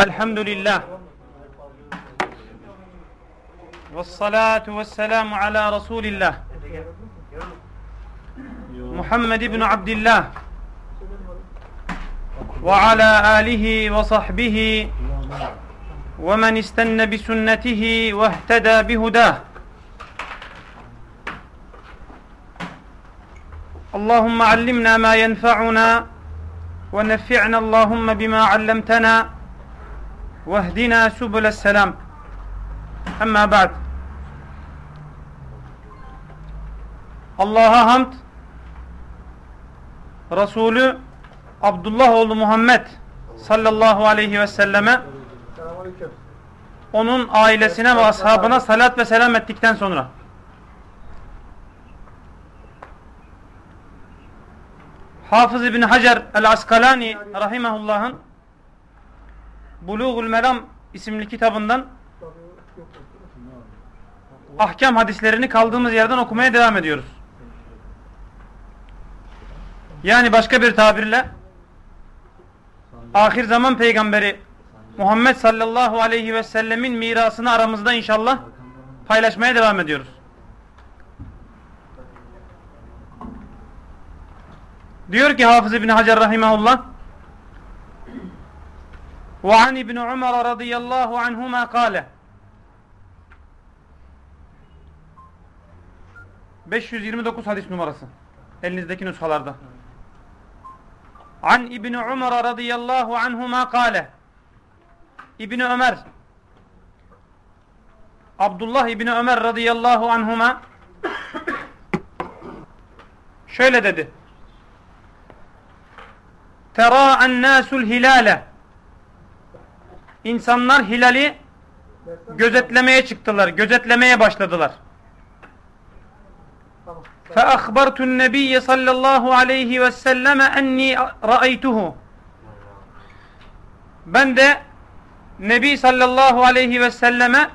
الحمد لله والصلاة والسلام على رسول الله محمد بن عبد الله وعلى آله وصحبه ومن استنى بسنته واهتدى بهداه. اللهم علمنا ما ينفعنا ونفعنا اللهم بما علمتنا. واهدنا سبل السلام أما بعد Allah'a hamd Resulü Abdullah oğlu Muhammed sallallahu aleyhi ve selleme onun ailesine ve ashabına salat ve selam ettikten sonra Hafız İbni Hacer el-Askalani rahimahullah'ın Bulugul Meram isimli kitabından ahkam hadislerini kaldığımız yerden okumaya devam ediyoruz. Yani başka bir tabirle ahir zaman peygamberi Muhammed sallallahu aleyhi ve sellemin mirasını aramızda inşallah paylaşmaya devam ediyoruz. Diyor ki Hafız İbni Hacer rahimahullah وعن ابن عمر رضي الله عنهما قال 529 hadis numarası elinizdeki nüshalarda An İbni Umar radıyallahu anhuma kâle İbni Ömer Abdullah İbni Ömer radıyallahu anhuma şöyle dedi Terâ'en nâsul hilâle İnsanlar hilali gözetlemeye çıktılar, gözetlemeye başladılar. فأخبرت النبي صلى الله عليه وسلم أني رأيته Ben de Nebi sallallahu aleyhi ve selleme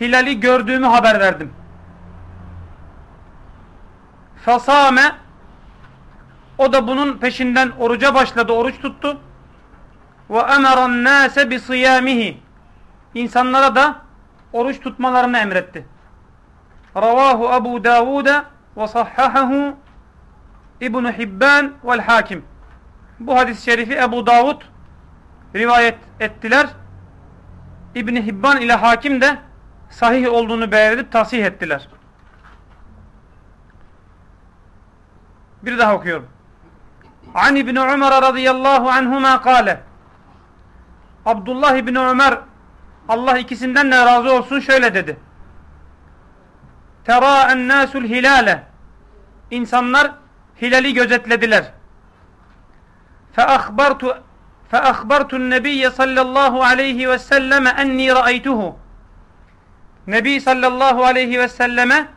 hilali gördüğümü haber verdim. Fasame o da bunun peşinden oruca başladı, oruç tuttu. Ve emeran nase bi siyamihi İnsanlara da oruç tutmalarını emretti. Ravahu Abu Davud'a ve sahhahahu İbn Hibban vel Hakim. Bu hadis-i şerifi Ebu Davud rivayet ettiler. İbn Hibban ile Hakim de sahih olduğunu beyan edip tasih ettiler. Bir daha okuyorum. An İbn Umar radıyallahu anhuma kâle Abdullah İbni Ömer Allah ikisinden de razı olsun şöyle dedi. Tera ennâsul hilale İnsanlar hilali gözetlediler. Fe ahbartu fe ahbartun nebiyye sallallahu aleyhi ve selleme enni ra'aytuhu Nebi sallallahu aleyhi ve selleme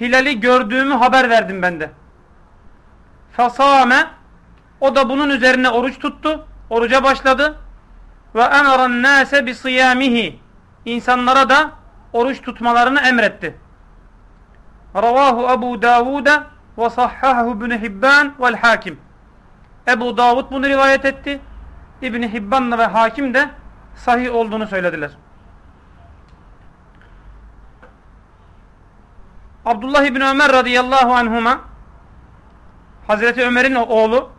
hilali gördüğümü haber verdim ben de. Fasame o da bunun üzerine oruç tuttu. Oruca başladı. Ve emeren nase bi siyamihi insanlara da oruç tutmalarını emretti. Ravahu Ebu Davud'a ve sahhahu İbn Hibban vel Hakim. Ebu Davud bunu rivayet etti. İbn Hibban ve Hakim de sahih olduğunu söylediler. Abdullah İbni Ömer radıyallahu anhuma Hazreti Ömer'in oğlu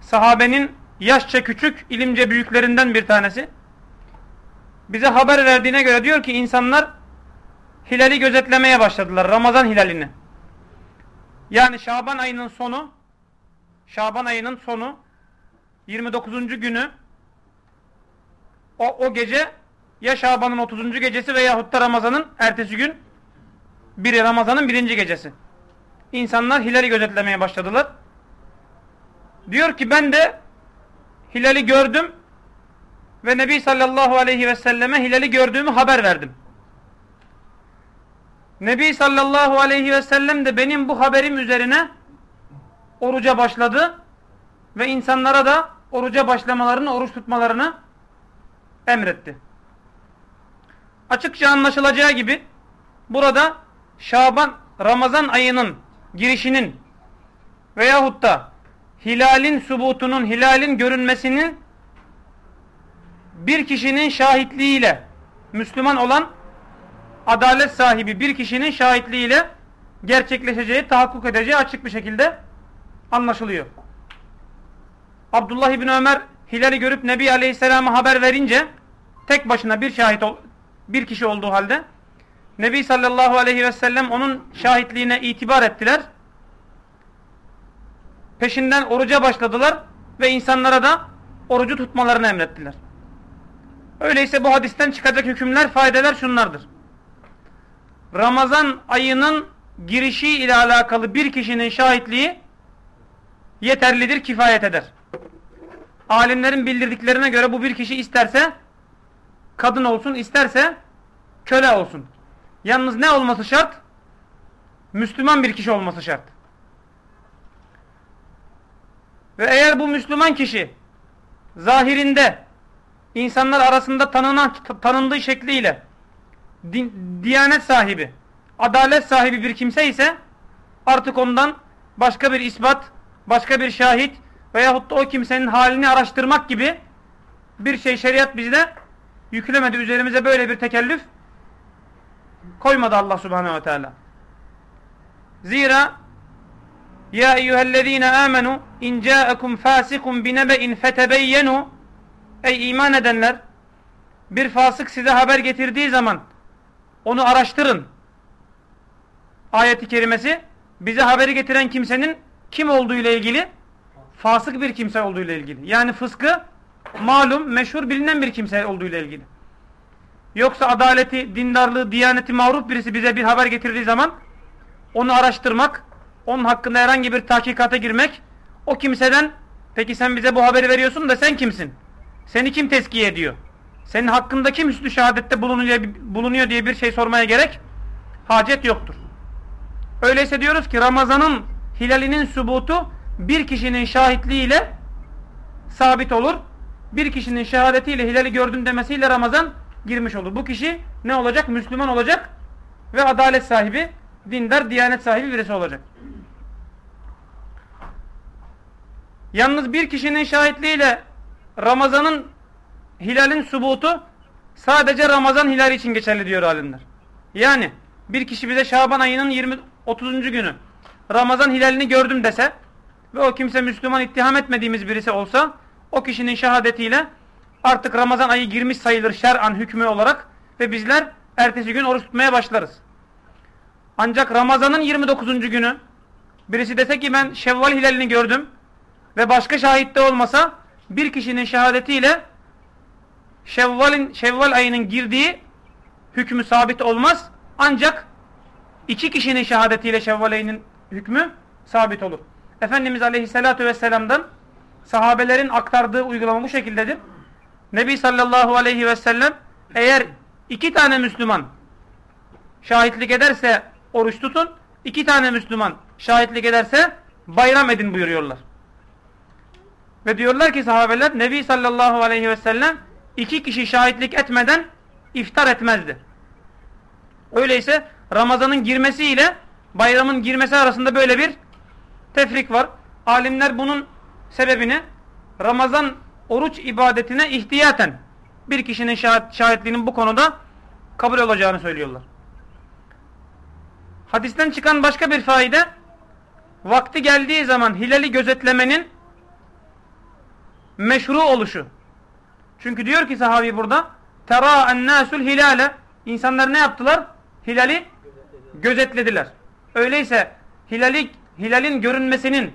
sahabenin yaşça küçük, ilimce büyüklerinden bir tanesi. Bize haber verdiğine göre diyor ki insanlar hilali gözetlemeye başladılar. Ramazan hilalini. Yani Şaban ayının sonu Şaban ayının sonu 29. günü o, o gece ya Şaban'ın 30. gecesi veyahut da Ramazan'ın ertesi gün biri Ramazan'ın birinci gecesi. İnsanlar hilali gözetlemeye başladılar. Diyor ki ben de hilali gördüm ve Nebi sallallahu aleyhi ve selleme hilali gördüğümü haber verdim. Nebi sallallahu aleyhi ve sellem de benim bu haberim üzerine oruca başladı ve insanlara da oruca başlamalarını, oruç tutmalarını emretti. Açıkça anlaşılacağı gibi burada Şaban, Ramazan ayının girişinin veyahut da hilalin subutunun, hilalin görünmesinin bir kişinin şahitliğiyle Müslüman olan adalet sahibi bir kişinin şahitliğiyle gerçekleşeceği, tahakkuk edeceği açık bir şekilde anlaşılıyor. Abdullah İbni Ömer Hilal'i görüp Nebi Aleyhisselam'a haber verince tek başına bir şahit bir kişi olduğu halde Nebi sallallahu aleyhi ve sellem onun şahitliğine itibar ettiler. Peşinden oruca başladılar ve insanlara da orucu tutmalarını emrettiler. Öyleyse bu hadisten çıkacak hükümler, faydeler şunlardır. Ramazan ayının girişi ile alakalı bir kişinin şahitliği yeterlidir, kifayet eder. Alimlerin bildirdiklerine göre bu bir kişi isterse kadın olsun, isterse köle olsun. Yalnız ne olması şart? Müslüman bir kişi olması şart. Ve eğer bu Müslüman kişi zahirinde insanlar arasında tanınan, tanındığı şekliyle din, diyanet sahibi, adalet sahibi bir kimse ise artık ondan başka bir ispat, başka bir şahit veyahut da o kimsenin halini araştırmak gibi bir şey şeriat bizde yüklemedi. Üzerimize böyle bir tekellüf koymadı Allah subhanehu ve teala. Zira Ya eyyühellezine amenu in ca'akum fasikum binebe'in fetebeyyenu Ey iman edenler bir fasık size haber getirdiği zaman onu araştırın. Ayeti kerimesi bize haberi getiren kimsenin kim olduğu ile ilgili fasık bir kimse olduğu ile ilgili. Yani fıskı malum, meşhur bilinen bir kimse olduğu ile ilgili. Yoksa adaleti, dindarlığı, diyaneti mağruf birisi bize bir haber getirdiği zaman onu araştırmak, onun hakkında herhangi bir tahkikata girmek, o kimseden peki sen bize bu haberi veriyorsun da sen kimsin? Seni kim teskiye ediyor? Senin hakkında kim üstü şehadette bulunuyor, bulunuyor diye bir şey sormaya gerek hacet yoktur. Öyleyse diyoruz ki Ramazan'ın hilalinin subutu bir kişinin şahitliğiyle sabit olur. Bir kişinin şehadetiyle hilali gördüm demesiyle Ramazan girmiş olur. Bu kişi ne olacak? Müslüman olacak ve adalet sahibi, dindar, diyanet sahibi birisi olacak. Yalnız bir kişinin şahitliğiyle Ramazan'ın hilalin subutu sadece Ramazan hilali için geçerli diyor alimler. Yani bir kişi bize Şaban ayının 20 30. günü Ramazan hilalini gördüm dese ve o kimse Müslüman ittiham etmediğimiz birisi olsa o kişinin şehadetiyle artık Ramazan ayı girmiş sayılır şer'an hükmü olarak ve bizler ertesi gün oruç tutmaya başlarız. Ancak Ramazan'ın 29. günü birisi dese ki ben Şevval hilalini gördüm ve başka şahitte olmasa bir kişinin şehadetiyle Şevval'in Şevval ayının girdiği hükmü sabit olmaz. Ancak iki kişinin şehadetiyle Şevval ayının hükmü sabit olur. Efendimiz Aleyhisselatü Vesselam'dan sahabelerin aktardığı uygulama bu şekildedir. Nebi sallallahu aleyhi ve sellem eğer iki tane Müslüman şahitlik ederse oruç tutun, iki tane Müslüman şahitlik ederse bayram edin buyuruyorlar. Ve diyorlar ki sahabeler Nebi sallallahu aleyhi ve sellem iki kişi şahitlik etmeden iftar etmezdi. Öyleyse Ramazan'ın girmesiyle bayramın girmesi arasında böyle bir tefrik var. Alimler bunun sebebini Ramazan oruç ibadetine ihtiyaten bir kişinin şahit, şahitliğinin bu konuda kabul olacağını söylüyorlar. Hadisten çıkan başka bir faide vakti geldiği zaman hilali gözetlemenin meşru oluşu. Çünkü diyor ki sahabi burada tera ennâsul hilale insanlar ne yaptılar? Hilali gözetlediler. Öyleyse hilali, hilalin görünmesinin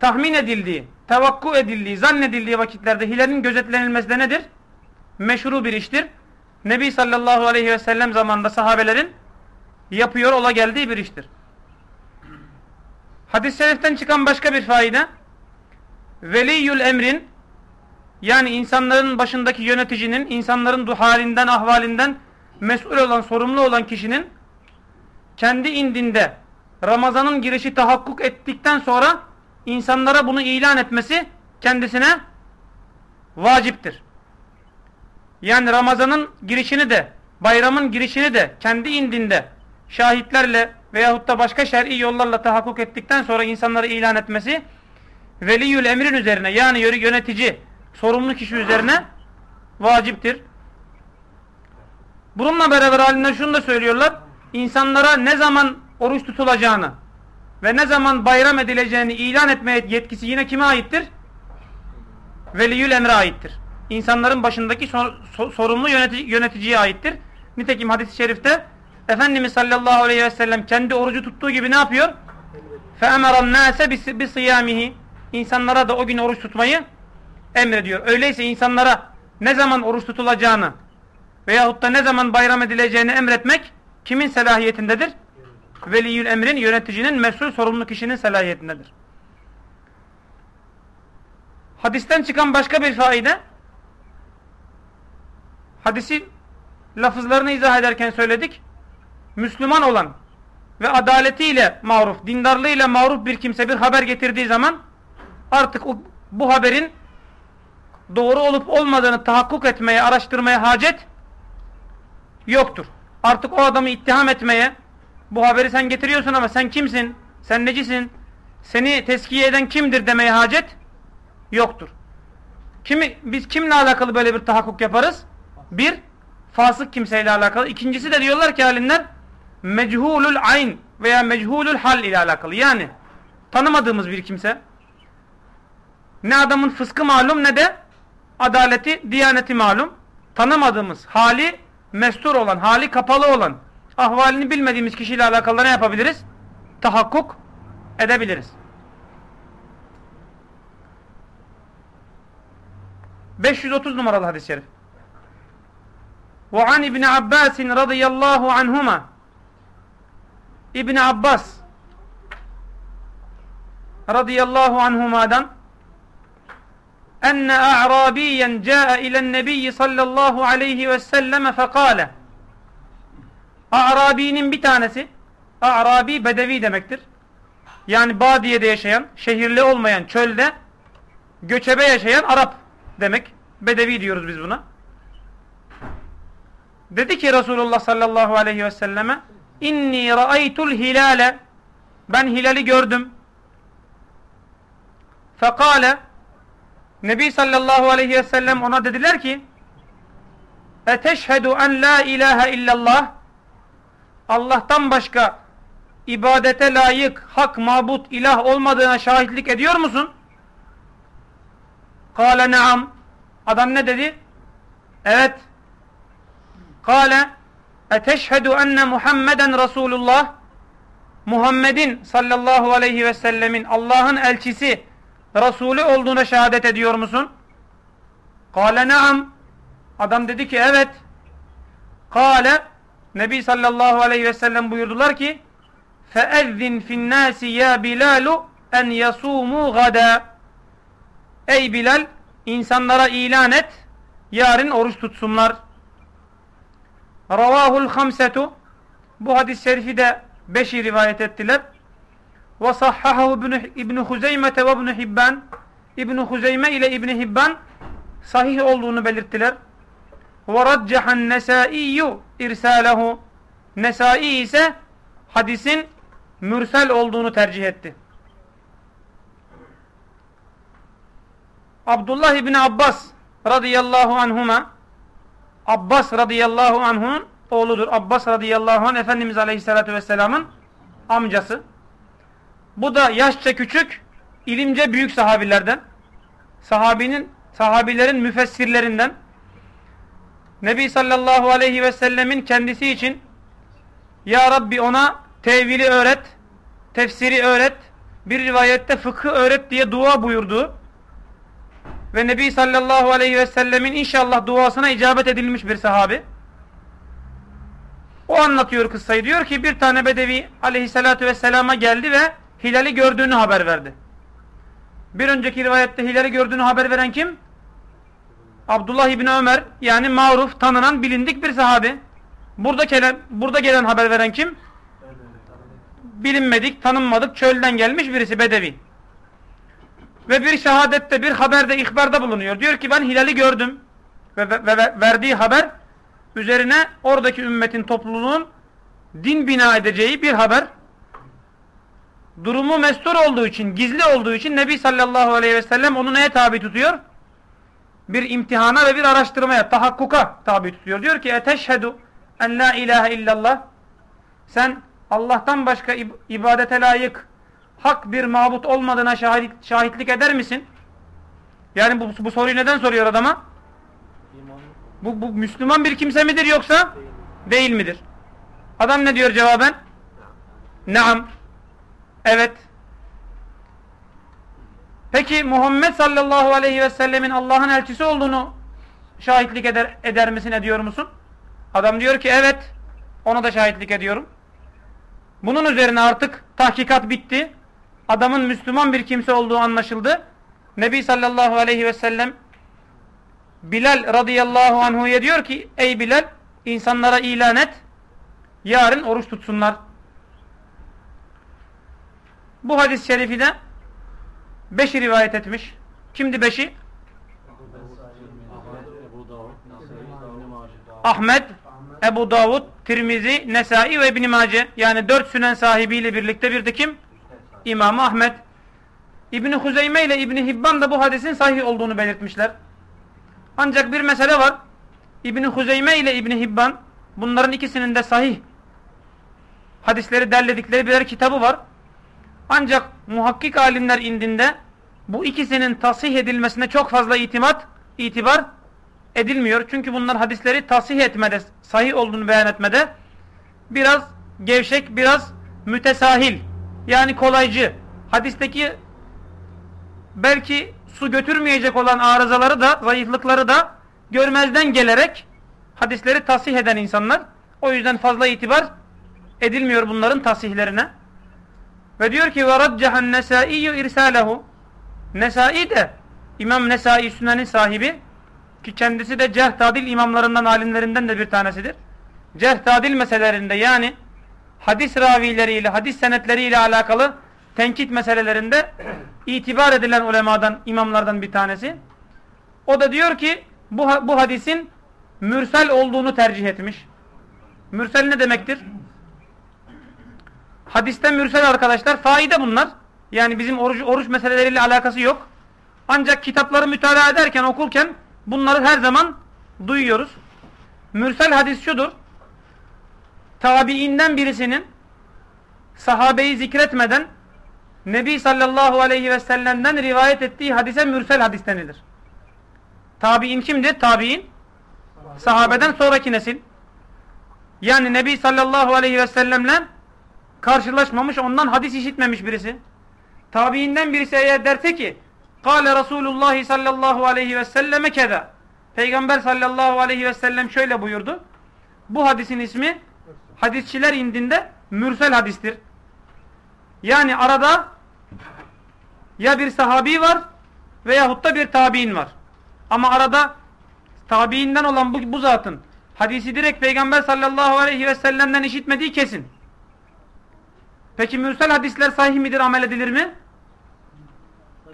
tahmin edildiği, tevakku edildiği, zannedildiği vakitlerde hilalin gözetlenilmesi de nedir? Meşru bir iştir. Nebi sallallahu aleyhi ve sellem zamanında sahabelerin yapıyor ola geldiği bir iştir. Hadis-i şeriften çıkan başka bir faide veliyül emrin yani insanların başındaki yöneticinin insanların halinden ahvalinden mesul olan sorumlu olan kişinin kendi indinde Ramazan'ın girişi tahakkuk ettikten sonra insanlara bunu ilan etmesi kendisine vaciptir. Yani Ramazan'ın girişini de bayramın girişini de kendi indinde şahitlerle veyahut da başka şer'i yollarla tahakkuk ettikten sonra insanları ilan etmesi veliyül emrin üzerine yani yönetici sorumlu kişi üzerine vaciptir. Bununla beraber alimler şunu da söylüyorlar. İnsanlara ne zaman oruç tutulacağını ve ne zaman bayram edileceğini ilan etmeye yetkisi yine kime aittir? Veliyül emre aittir. İnsanların başındaki sor, sor, sorumlu yönetici, yöneticiye aittir. Nitekim hadis-i şerifte Efendimiz sallallahu aleyhi ve sellem kendi orucu tuttuğu gibi ne yapıyor? فَاَمَرَ النَّاسَ بِصِيَامِهِ İnsanlara da o gün oruç tutmayı emrediyor. Öyleyse insanlara ne zaman oruç tutulacağını veyahut da ne zaman bayram edileceğini emretmek kimin selahiyetindedir? Veliyül emrin, yöneticinin, mesul sorumlu kişinin selahiyetindedir. Hadisten çıkan başka bir faide hadisi lafızlarını izah ederken söyledik. Müslüman olan ve adaletiyle maruf, dindarlığıyla maruf bir kimse bir haber getirdiği zaman artık bu haberin doğru olup olmadığını tahakkuk etmeye, araştırmaya hacet yoktur. Artık o adamı ittiham etmeye, bu haberi sen getiriyorsun ama sen kimsin, sen necisin, seni teskiye eden kimdir demeye hacet yoktur. Kimi, biz kimle alakalı böyle bir tahakkuk yaparız? Bir, fasık kimseyle alakalı. İkincisi de diyorlar ki alimler, mechulul ayn veya mechulul hal ile alakalı. Yani tanımadığımız bir kimse, ne adamın fıskı malum ne de adaleti, diyaneti malum. Tanımadığımız, hali mestur olan, hali kapalı olan, ahvalini bilmediğimiz kişiyle alakalı ne yapabiliriz? Tahakkuk edebiliriz. 530 numaralı hadis-i şerif. وعن ابن عباس رضي الله عنهما İbn Abbas radıyallahu anhuma'dan enne a'rabiyen ca'e ilen nebiyyi sallallahu aleyhi ve selleme fekale A'rabinin bir tanesi A'rabi bedevi demektir. Yani badiyede yaşayan, şehirli olmayan, çölde göçebe yaşayan Arap demek. Bedevi diyoruz biz buna. Dedi ki Resulullah sallallahu aleyhi ve selleme İnni ra'aytul hilale ben hilali gördüm. Fekale Nebi sallallahu aleyhi ve sellem ona dediler ki Eteşhedü en la ilahe illallah Allah'tan başka ibadete layık, hak, mabut, ilah olmadığına şahitlik ediyor musun? Kale naam. Adam ne dedi? Evet. Kale Eteşhedü enne Muhammeden Resulullah Muhammed'in sallallahu aleyhi ve sellemin Allah'ın elçisi Resulü olduğuna şehadet ediyor musun? Kale naam. Adam dedi ki evet. Kale Nebi sallallahu aleyhi ve sellem buyurdular ki فَاَذِّنْ فِي النَّاسِ يَا بِلَالُ en yasumu gada. Ey Bilal insanlara ilan et yarın oruç tutsunlar. Ravahul hamsetu bu hadis-i şerifi de beşi rivayet ettiler. Ve sahhahu İbn Huzeyme ve İbn Hibban İbn Huzeyme ile İbn Hibban sahih olduğunu belirttiler. Ve raccahan Nesai'yu irsalehu Nesai ise hadisin mürsel olduğunu tercih etti. Abdullah İbni Abbas radıyallahu anhuma Abbas radıyallahu anh'un oğludur. Abbas radıyallahu anh Efendimiz aleyhissalatü vesselamın amcası. Bu da yaşça küçük, ilimce büyük sahabilerden. Sahabinin, sahabilerin müfessirlerinden. Nebi sallallahu aleyhi ve sellemin kendisi için Ya Rabbi ona tevili öğret, tefsiri öğret, bir rivayette fıkı öğret diye dua buyurdu ve Nebi sallallahu aleyhi ve sellemin inşallah duasına icabet edilmiş bir sahabi. O anlatıyor kıssayı. Diyor ki bir tane bedevi aleyhissalatü vesselama geldi ve hilali gördüğünü haber verdi. Bir önceki rivayette hilali gördüğünü haber veren kim? Abdullah İbni Ömer yani maruf, tanınan, bilindik bir sahabi. Burada gelen, burada gelen haber veren kim? Bilinmedik, tanınmadık, çölden gelmiş birisi bedevi ve bir şehadette bir haberde ihbarda bulunuyor. Diyor ki ben hilali gördüm ve, ve, ve verdiği haber üzerine oradaki ümmetin topluluğun din bina edeceği bir haber. Durumu mestur olduğu için, gizli olduğu için Nebi sallallahu aleyhi ve sellem onu neye tabi tutuyor? bir imtihana ve bir araştırmaya, tahakkuka tabi tutuyor. Diyor ki eteşhedü en la ilahe illallah sen Allah'tan başka ibadete layık hak bir mabut olmadığına şahit, şahitlik eder misin? Yani bu, bu soruyu neden soruyor adama? Bu, bu Müslüman bir kimse midir yoksa değil midir? Adam ne diyor cevaben? Naam. Evet. Peki Muhammed sallallahu aleyhi ve sellemin Allah'ın elçisi olduğunu şahitlik eder, eder misin ediyor musun? Adam diyor ki evet ona da şahitlik ediyorum. Bunun üzerine artık tahkikat bitti. Adamın Müslüman bir kimse olduğu anlaşıldı. Nebi sallallahu aleyhi ve sellem Bilal radıyallahu anhu'ya diyor ki ey Bilal insanlara ilan et yarın oruç tutsunlar. Bu hadis-i şerifi de beşi rivayet etmiş. Kimdi beşi? Ahmet, Ebu Davud, Tirmizi, Nesai ve İbn-i Mace. Yani dört sünen sahibiyle birlikte bir kim? İmam Ahmet. İbni Huzeyme ile İbni Hibban da bu hadisin sahih olduğunu belirtmişler. Ancak bir mesele var. İbni Huzeyme ile İbni Hibban bunların ikisinin de sahih hadisleri derledikleri birer kitabı var. Ancak muhakkik alimler indinde bu ikisinin tasih edilmesine çok fazla itimat, itibar edilmiyor. Çünkü bunlar hadisleri tasih etmede, sahih olduğunu beyan etmede biraz gevşek, biraz mütesahil yani kolaycı. Hadisteki belki su götürmeyecek olan arızaları da, zayıflıkları da görmezden gelerek hadisleri tasih eden insanlar. O yüzden fazla itibar edilmiyor bunların tasihlerine. Ve diyor ki ve raccahan nesaiyyü irsalehu. Nesai de İmam Nesai Sünen'in sahibi ki kendisi de cerh tadil imamlarından alimlerinden de bir tanesidir. Cerh tadil meselelerinde yani hadis ravileriyle, hadis senetleriyle alakalı tenkit meselelerinde itibar edilen ulemadan, imamlardan bir tanesi. O da diyor ki bu, bu hadisin mürsel olduğunu tercih etmiş. Mürsel ne demektir? Hadiste mürsel arkadaşlar faide bunlar. Yani bizim oruç, oruç meseleleriyle alakası yok. Ancak kitapları mütalaa ederken, okurken bunları her zaman duyuyoruz. Mürsel hadis şudur. Tabiinden birisinin sahabeyi zikretmeden Nebi sallallahu aleyhi ve sellem'den rivayet ettiği hadise mürsel hadis denilir. Tabi'in kimdir? Tabi'in sahabeden sonraki nesil. Yani Nebi sallallahu aleyhi ve sellemle karşılaşmamış, ondan hadis işitmemiş birisi. Tabiinden birisi eğer derse ki Kale Resulullah sallallahu aleyhi ve selleme keda Peygamber sallallahu aleyhi ve sellem şöyle buyurdu. Bu hadisin ismi hadisçiler indinde mürsel hadistir. Yani arada ya bir sahabi var veyahut da bir tabi'in var. Ama arada tabi'inden olan bu, bu zatın hadisi direkt Peygamber sallallahu aleyhi ve sellem'den işitmediği kesin. Peki mürsel hadisler sahih midir, amel edilir mi?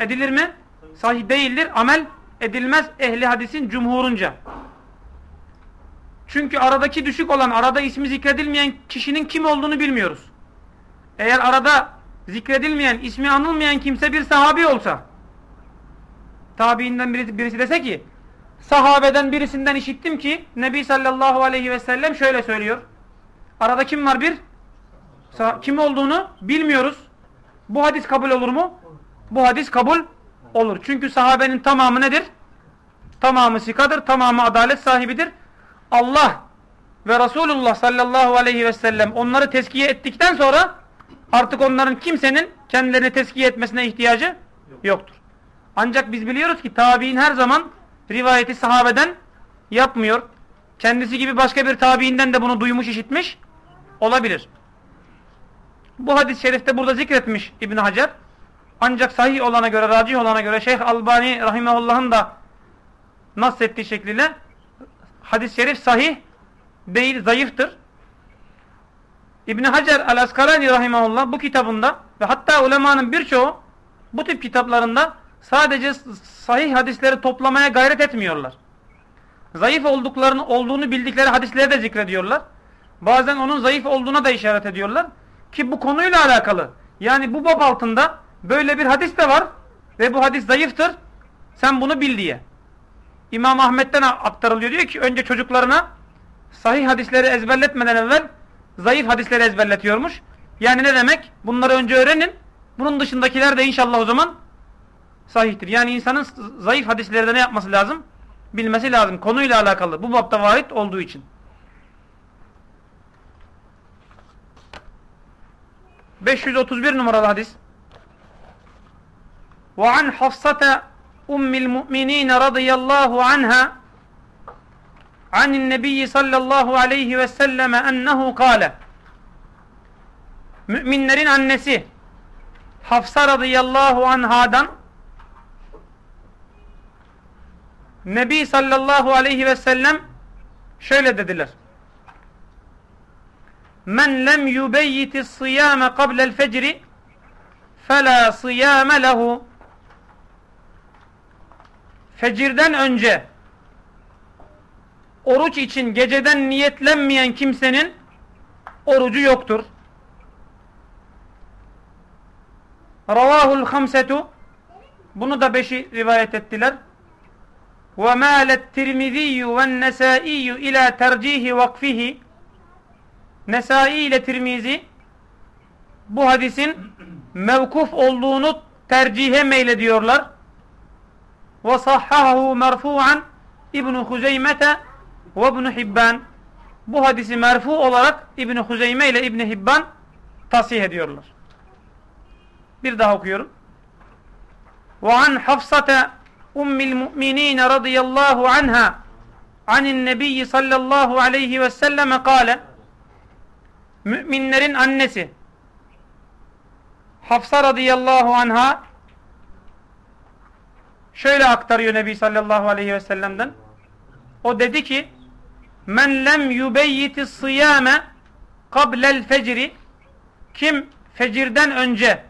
Edilir mi? Sahih değildir, amel edilmez ehli hadisin cumhurunca. Çünkü aradaki düşük olan, arada ismi zikredilmeyen kişinin kim olduğunu bilmiyoruz. Eğer arada zikredilmeyen, ismi anılmayan kimse bir sahabi olsa, tabiinden birisi, birisi dese ki, sahabeden birisinden işittim ki, Nebi sallallahu aleyhi ve sellem şöyle söylüyor. Arada kim var bir? Kim olduğunu bilmiyoruz. Bu hadis kabul olur mu? Bu hadis kabul olur. Çünkü sahabenin tamamı nedir? Tamamı sikadır, tamamı adalet sahibidir. Allah ve Resulullah sallallahu aleyhi ve sellem onları teskiye ettikten sonra artık onların kimsenin kendilerini teskiye etmesine ihtiyacı yoktur. Ancak biz biliyoruz ki tabi'in her zaman rivayeti sahabeden yapmıyor. Kendisi gibi başka bir tabiinden de bunu duymuş, işitmiş olabilir. Bu hadis-i şerifte burada zikretmiş İbn Hacer. Ancak sahih olana göre, racih olana göre Şeyh Albani rahimehullah'ın da nassettiği şekliyle hadis-i şerif sahih değil, zayıftır. İbn Hacer el-Askalani rahimahullah bu kitabında ve hatta ulemanın birçoğu bu tip kitaplarında sadece sahih hadisleri toplamaya gayret etmiyorlar. Zayıf olduklarını olduğunu bildikleri hadisleri de zikrediyorlar. Bazen onun zayıf olduğuna da işaret ediyorlar. Ki bu konuyla alakalı. Yani bu bab altında böyle bir hadis de var ve bu hadis zayıftır. Sen bunu bil diye. İmam Ahmet'ten aktarılıyor. Diyor ki önce çocuklarına sahih hadisleri ezberletmeden evvel zayıf hadisleri ezberletiyormuş. Yani ne demek? Bunları önce öğrenin. Bunun dışındakiler de inşallah o zaman sahihtir. Yani insanın zayıf hadislerde ne yapması lazım? Bilmesi lazım. Konuyla alakalı. Bu bapta varit olduğu için. 531 numaralı hadis. Ve an Hafsata ummil mu'minin radıyallahu anha anin nebiyyi sallallahu aleyhi ve selleme ennehu kâle Müminlerin annesi Hafsa radıyallahu anhadan Nebi sallallahu aleyhi ve sellem şöyle dediler. Men lem yubeyyiti sıyame qablel fecri fela sıyame lehu Fecirden önce oruç için geceden niyetlenmeyen kimsenin orucu yoktur. Ravahul hamsetu bunu da beşi rivayet ettiler. Ve mâlet tirmiziyyu ve nesâiyyü ilâ tercihi vakfihi Nesai ile Tirmizi bu hadisin mevkuf olduğunu tercihe meylediyorlar. Ve sahhahu merfu'an İbn-i Huzeymete ve ibn Hibban bu hadisi merfu olarak İbn Huzeyme ile İbn Hibban tasih ediyorlar. Bir daha okuyorum. Ve an Hafsate ummil mu'minin radıyallahu anha anin nebiyyi sallallahu aleyhi ve selleme kâle müminlerin annesi. Hafsa radıyallahu anha şöyle aktarıyor Nebi sallallahu aleyhi ve sellem'den. O dedi ki men lem yubeyyiti sıyame kablel fecri. Kim fecirden önce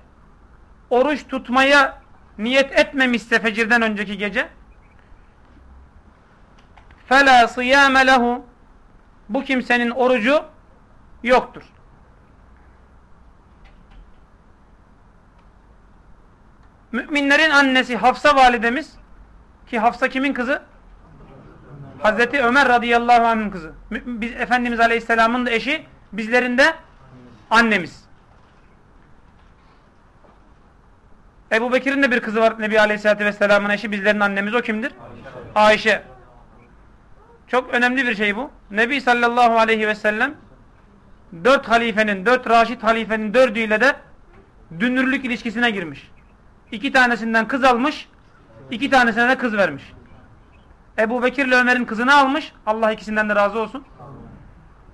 oruç tutmaya niyet etmemişse fecirden önceki gece fela sıyame lehu. Bu kimsenin orucu yoktur. Müminlerin annesi Hafsa validemiz ki Hafsa kimin kızı? Hazreti Ömer radıyallahu anh'ın kızı. Biz, Efendimiz aleyhisselamın da eşi bizlerin de annemiz. Ebu Bekir'in de bir kızı var Nebi aleyhisselatü vesselamın eşi bizlerin annemiz o kimdir? Ayşe. Ayşe. Çok önemli bir şey bu. Nebi sallallahu aleyhi ve sellem dört halifenin, dört raşit halifenin dördüyle de dünürlük ilişkisine girmiş. İki tanesinden kız almış, iki tanesine de kız vermiş. Ebu Bekir ile Ömer'in kızını almış. Allah ikisinden de razı olsun.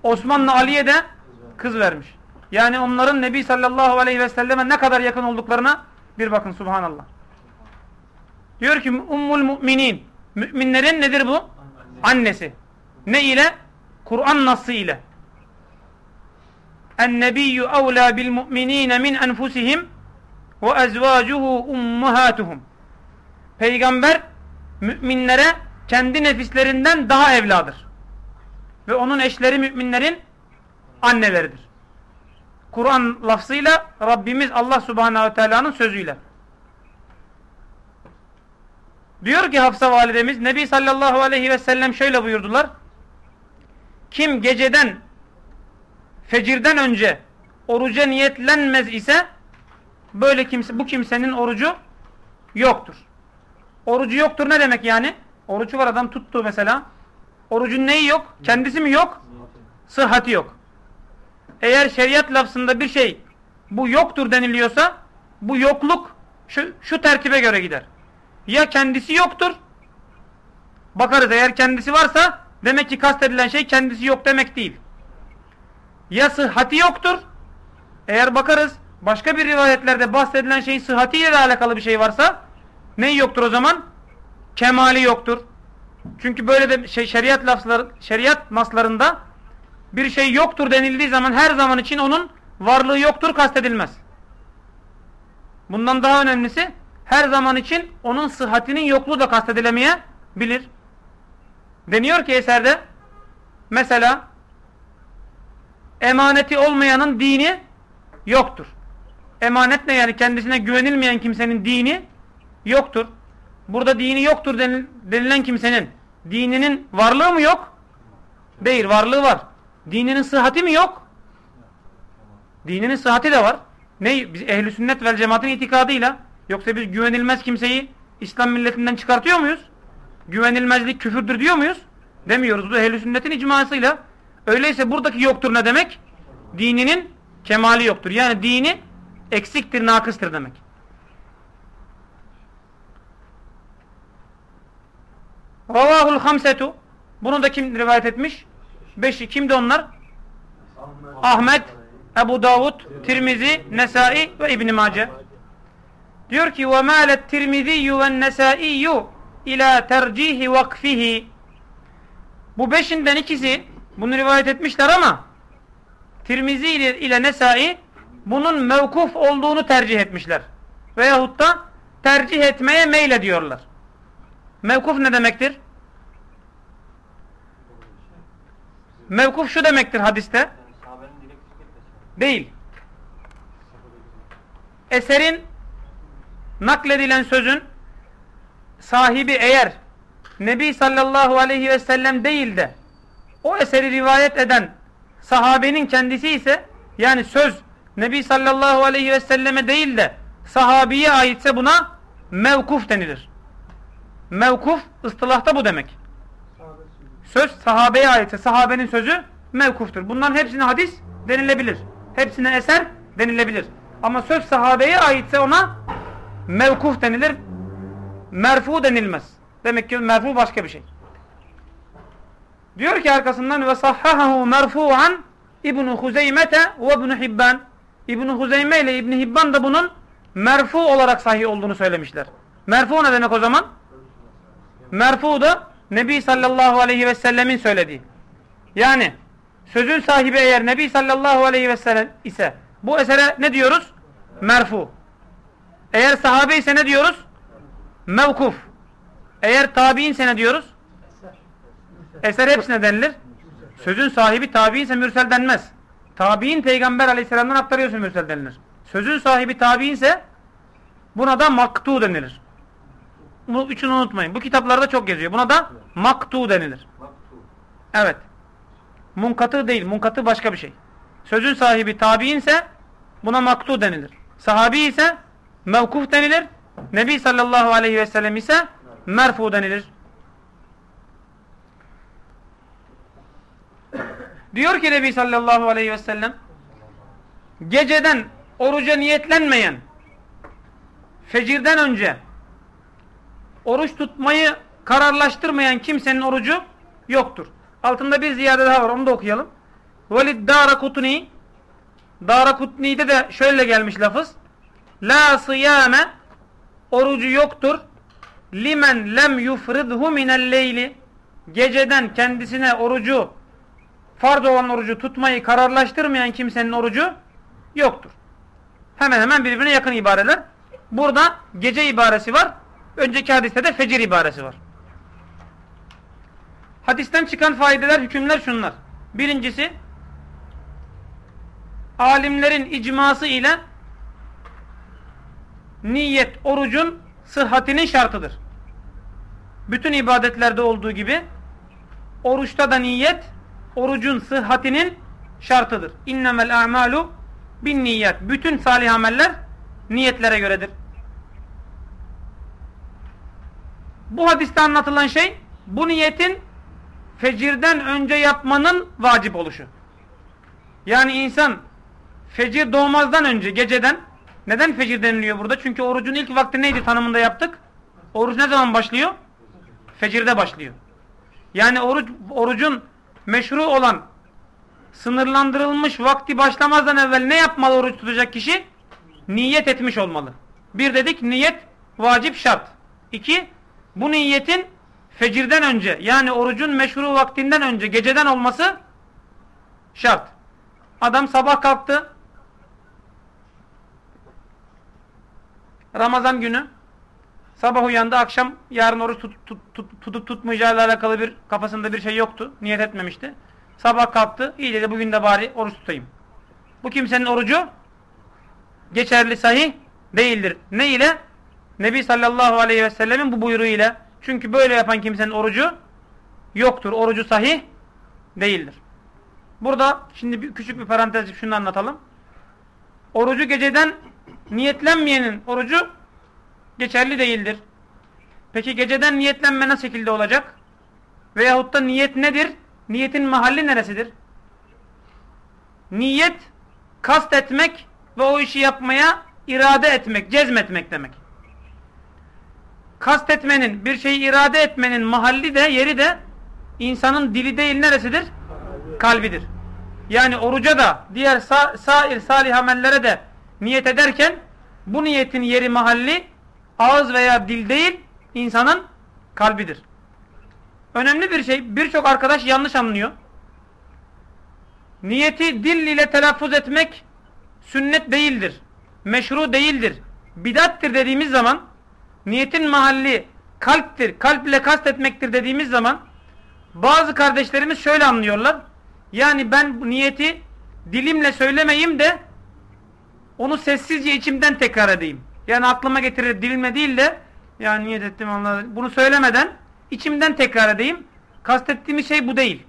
Osman'la Ali'ye de kız vermiş. Yani onların Nebi sallallahu aleyhi ve selleme ne kadar yakın olduklarına bir bakın subhanallah. Diyor ki Ummul Müminin. Müminlerin nedir bu? Annesi. Ne ile? Kur'an nasıl ile. En-nebiyyü evlâ bil mu'minîne min enfusihim ve ezvâcuhu ummahatuhum. Peygamber müminlere kendi nefislerinden daha evladır. Ve onun eşleri müminlerin anneleridir. Kur'an lafzıyla Rabbimiz Allah Subhanahu Teala'nın sözüyle. Diyor ki Hafsa validemiz Nebi sallallahu aleyhi ve sellem şöyle buyurdular. Kim geceden fecirden önce oruca niyetlenmez ise böyle kimse bu kimsenin orucu yoktur. Orucu yoktur ne demek yani? Orucu var adam tuttu mesela. Orucun neyi yok? Kendisi mi yok? Sıhhati yok. Eğer şeriat lafzında bir şey bu yoktur deniliyorsa bu yokluk şu, şu terkibe göre gider. Ya kendisi yoktur bakarız eğer kendisi varsa demek ki kastedilen şey kendisi yok demek değil. Ya sıhhati yoktur eğer bakarız başka bir rivayetlerde bahsedilen şeyin sıhhatiyle de alakalı bir şey varsa ne yoktur o zaman? Kemali yoktur. Çünkü böyle de şey, şeriat lafzları, şeriat maslarında bir şey yoktur denildiği zaman her zaman için onun varlığı yoktur kastedilmez. Bundan daha önemlisi her zaman için onun sıhhatinin yokluğu da kastedilemeyebilir. Deniyor ki eserde mesela emaneti olmayanın dini yoktur. Emanet ne yani kendisine güvenilmeyen kimsenin dini yoktur. burada dini yoktur denilen kimsenin dininin varlığı mı yok? Değil varlığı var. Dininin sıhhati mi yok? Dininin sıhhati de var. Ne? Biz ehli sünnet vel cemaatin itikadıyla yoksa biz güvenilmez kimseyi İslam milletinden çıkartıyor muyuz? Güvenilmezlik küfürdür diyor muyuz? Demiyoruz. Bu ehli sünnetin icmasıyla. Öyleyse buradaki yoktur ne demek? Dininin kemali yoktur. Yani dini eksiktir, nakıstır demek. Ravahul hamsetu. Bunu da kim rivayet etmiş? Beşi. Kimdi onlar? Ahmet, Ebu Davud, Tirmizi, Nesai ve İbn Mace. Diyor ki: "Ve malet Tirmizi ve Nesai ila tercih vakfihi." Bu beşinden ikisi bunu rivayet etmişler ama Tirmizi ile, ile Nesai bunun mevkuf olduğunu tercih etmişler. Veyahut da tercih etmeye meylediyorlar. Mevkuf ne demektir? Mevkuf şu demektir hadiste. Değil. Eserin nakledilen sözün sahibi eğer Nebi sallallahu aleyhi ve sellem değil de o eseri rivayet eden sahabenin kendisi ise yani söz Nebi sallallahu aleyhi ve selleme değil de sahabiye aitse buna mevkuf denilir. Mevkuf ıstılahta bu demek. Söz sahabeye aitse sahabenin sözü mevkuftur. Bunların hepsine hadis denilebilir. Hepsine eser denilebilir. Ama söz sahabeye aitse ona mevkuf denilir. Merfu denilmez. Demek ki merfu başka bir şey. Diyor ki arkasından ve sahhahu merfu'an İbn Huzeymete ve İbn Hibban. İbn Huzeyme ile İbn Hibban da bunun merfu olarak sahih olduğunu söylemişler. Merfu ne demek o zaman? Merfu da Nebi sallallahu aleyhi ve sellemin söylediği. Yani sözün sahibi eğer Nebi sallallahu aleyhi ve sellem ise bu esere ne diyoruz? Merfu. Eğer sahabe ise ne diyoruz? Mevkuf. Eğer tabi'in ise ne diyoruz? Eser hepsine denilir. Sözün sahibi tabi'in ise mürsel denmez. Tabi'in peygamber aleyhisselamdan aktarıyorsa mürsel denilir. Sözün sahibi tabi'in ise buna da maktu denilir. Bu üçünü unutmayın. Bu kitaplarda çok geziyor. Buna da maktu denilir. Evet. Munkatı değil. Munkatı başka bir şey. Sözün sahibi tabi'in ise buna maktu denilir. Sahabi ise mevkuf denilir. Nebi sallallahu aleyhi ve sellem ise merfu denilir. Diyor ki Nebi sallallahu aleyhi ve sellem geceden oruca niyetlenmeyen fecirden önce oruç tutmayı kararlaştırmayan kimsenin orucu yoktur. Altında bir ziyade daha var onu da okuyalım. Velid Darakutni Darakutni'de de şöyle gelmiş lafız. La sıyame orucu yoktur. Limen lem yufridhu minel leyli geceden kendisine orucu farz olan orucu tutmayı kararlaştırmayan kimsenin orucu yoktur. Hemen hemen birbirine yakın ibareler. Burada gece ibaresi var. Önceki hadiste de fecir ibaresi var. Hadisten çıkan faydeler, hükümler şunlar. Birincisi, alimlerin icması ile niyet, orucun sıhhatinin şartıdır. Bütün ibadetlerde olduğu gibi oruçta da niyet, orucun sıhhatinin şartıdır. İnnemel a'malu bin niyet. Bütün salih ameller niyetlere göredir. Bu hadiste anlatılan şey bu niyetin fecirden önce yapmanın vacip oluşu. Yani insan fecir doğmazdan önce geceden neden fecir deniliyor burada? Çünkü orucun ilk vakti neydi tanımında yaptık? Oruç ne zaman başlıyor? Fecirde başlıyor. Yani oruç, orucun meşru olan sınırlandırılmış vakti başlamazdan evvel ne yapmalı oruç tutacak kişi? Niyet etmiş olmalı. Bir dedik niyet vacip şart. İki bu niyetin fecirden önce yani orucun meşru vaktinden önce geceden olması şart. Adam sabah kalktı. Ramazan günü sabah uyandı akşam yarın oruç tut, tut, tut, tutup tutmayacağıyla alakalı bir kafasında bir şey yoktu. Niyet etmemişti. Sabah kalktı. İyi dedi bugün de bari oruç tutayım. Bu kimsenin orucu geçerli sahih değildir. Ne ile? Nebi sallallahu aleyhi ve sellemin bu buyruğu ile. Çünkü böyle yapan kimsenin orucu yoktur. Orucu sahih değildir. Burada şimdi bir, küçük bir parantez şunu anlatalım. Orucu geceden niyetlenmeyenin orucu geçerli değildir. Peki geceden niyetlenme nasıl şekilde olacak? Veyahut da niyet nedir? Niyetin mahalli neresidir? Niyet kast etmek ve o işi yapmaya irade etmek, cezmetmek demek. Kast etmenin, bir şeyi irade etmenin mahalli de, yeri de insanın dili değil neresidir? Kalbidir. Yani oruca da, diğer sa sair salih amellere de niyet ederken bu niyetin yeri mahalli ağız veya dil değil, insanın kalbidir. Önemli bir şey, birçok arkadaş yanlış anlıyor. Niyeti dil ile telaffuz etmek sünnet değildir. Meşru değildir. Bidattir dediğimiz zaman niyetin mahalli kalptir, kalp ile kastetmektir dediğimiz zaman bazı kardeşlerimiz şöyle anlıyorlar. Yani ben niyeti dilimle söylemeyeyim de onu sessizce içimden tekrar edeyim. Yani aklıma getirir dilimle değil de yani niyet ettim Allah bunu söylemeden içimden tekrar edeyim. Kastettiğimiz şey bu değil.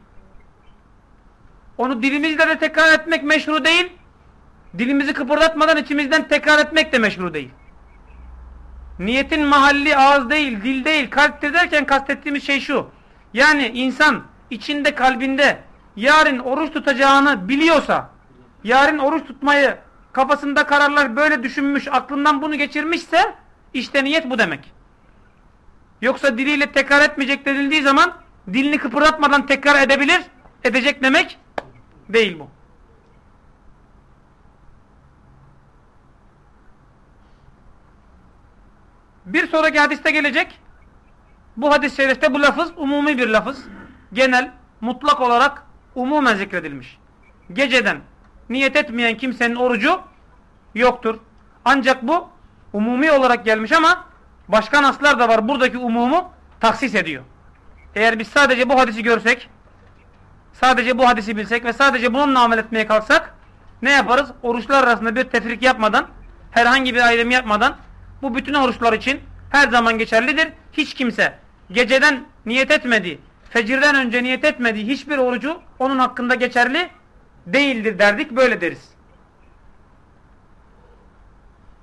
Onu dilimizle de tekrar etmek meşru değil. Dilimizi kıpırdatmadan içimizden tekrar etmek de meşru değil. Niyetin mahalli ağız değil, dil değil, kalptir derken kastettiğimiz şey şu. Yani insan içinde kalbinde yarın oruç tutacağını biliyorsa, yarın oruç tutmayı kafasında kararlar böyle düşünmüş, aklından bunu geçirmişse işte niyet bu demek. Yoksa diliyle tekrar etmeyecek denildiği zaman dilini kıpırdatmadan tekrar edebilir, edecek demek değil bu. Bir sonraki hadiste gelecek. Bu hadis-i şerifte bu lafız umumi bir lafız. Genel, mutlak olarak umumen zikredilmiş. Geceden niyet etmeyen kimsenin orucu yoktur. Ancak bu umumi olarak gelmiş ama başka naslar da var. Buradaki umumu taksis ediyor. Eğer biz sadece bu hadisi görsek, sadece bu hadisi bilsek ve sadece bununla amel etmeye kalksak ne yaparız? Oruçlar arasında bir tefrik yapmadan, herhangi bir ayrım yapmadan bu bütün oruçlar için her zaman geçerlidir. Hiç kimse geceden niyet etmediği, fecirden önce niyet etmediği hiçbir orucu onun hakkında geçerli değildir derdik. Böyle deriz.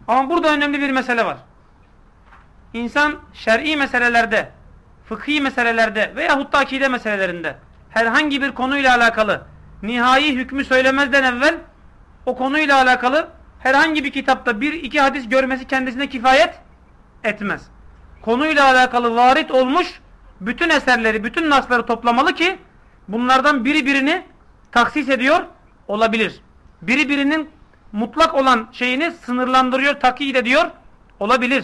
Ama burada önemli bir mesele var. İnsan şer'i meselelerde, fıkhi meselelerde veya da akide meselelerinde herhangi bir konuyla alakalı nihai hükmü söylemezden evvel o konuyla alakalı herhangi bir kitapta bir iki hadis görmesi kendisine kifayet etmez. Konuyla alakalı varit olmuş bütün eserleri, bütün nasları toplamalı ki bunlardan biri birini taksis ediyor olabilir. Biri birinin mutlak olan şeyini sınırlandırıyor, takyit ediyor olabilir.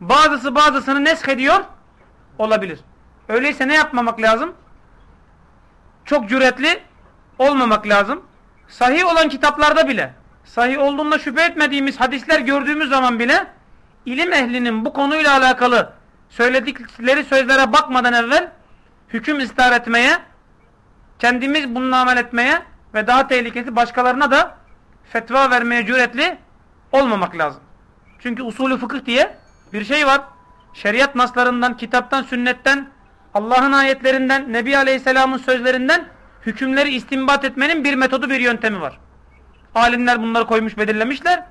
Bazısı bazısını nesk ediyor olabilir. Öyleyse ne yapmamak lazım? Çok cüretli olmamak lazım. Sahih olan kitaplarda bile, sahih olduğunda şüphe etmediğimiz hadisler gördüğümüz zaman bile ilim ehlinin bu konuyla alakalı söyledikleri sözlere bakmadan evvel hüküm istar etmeye, kendimiz bununla amel etmeye ve daha tehlikesi başkalarına da fetva vermeye cüretli olmamak lazım. Çünkü usulü fıkıh diye bir şey var. Şeriat naslarından, kitaptan, sünnetten, Allah'ın ayetlerinden, Nebi Aleyhisselam'ın sözlerinden hükümleri istinbat etmenin bir metodu, bir yöntemi var. Alimler bunları koymuş, belirlemişler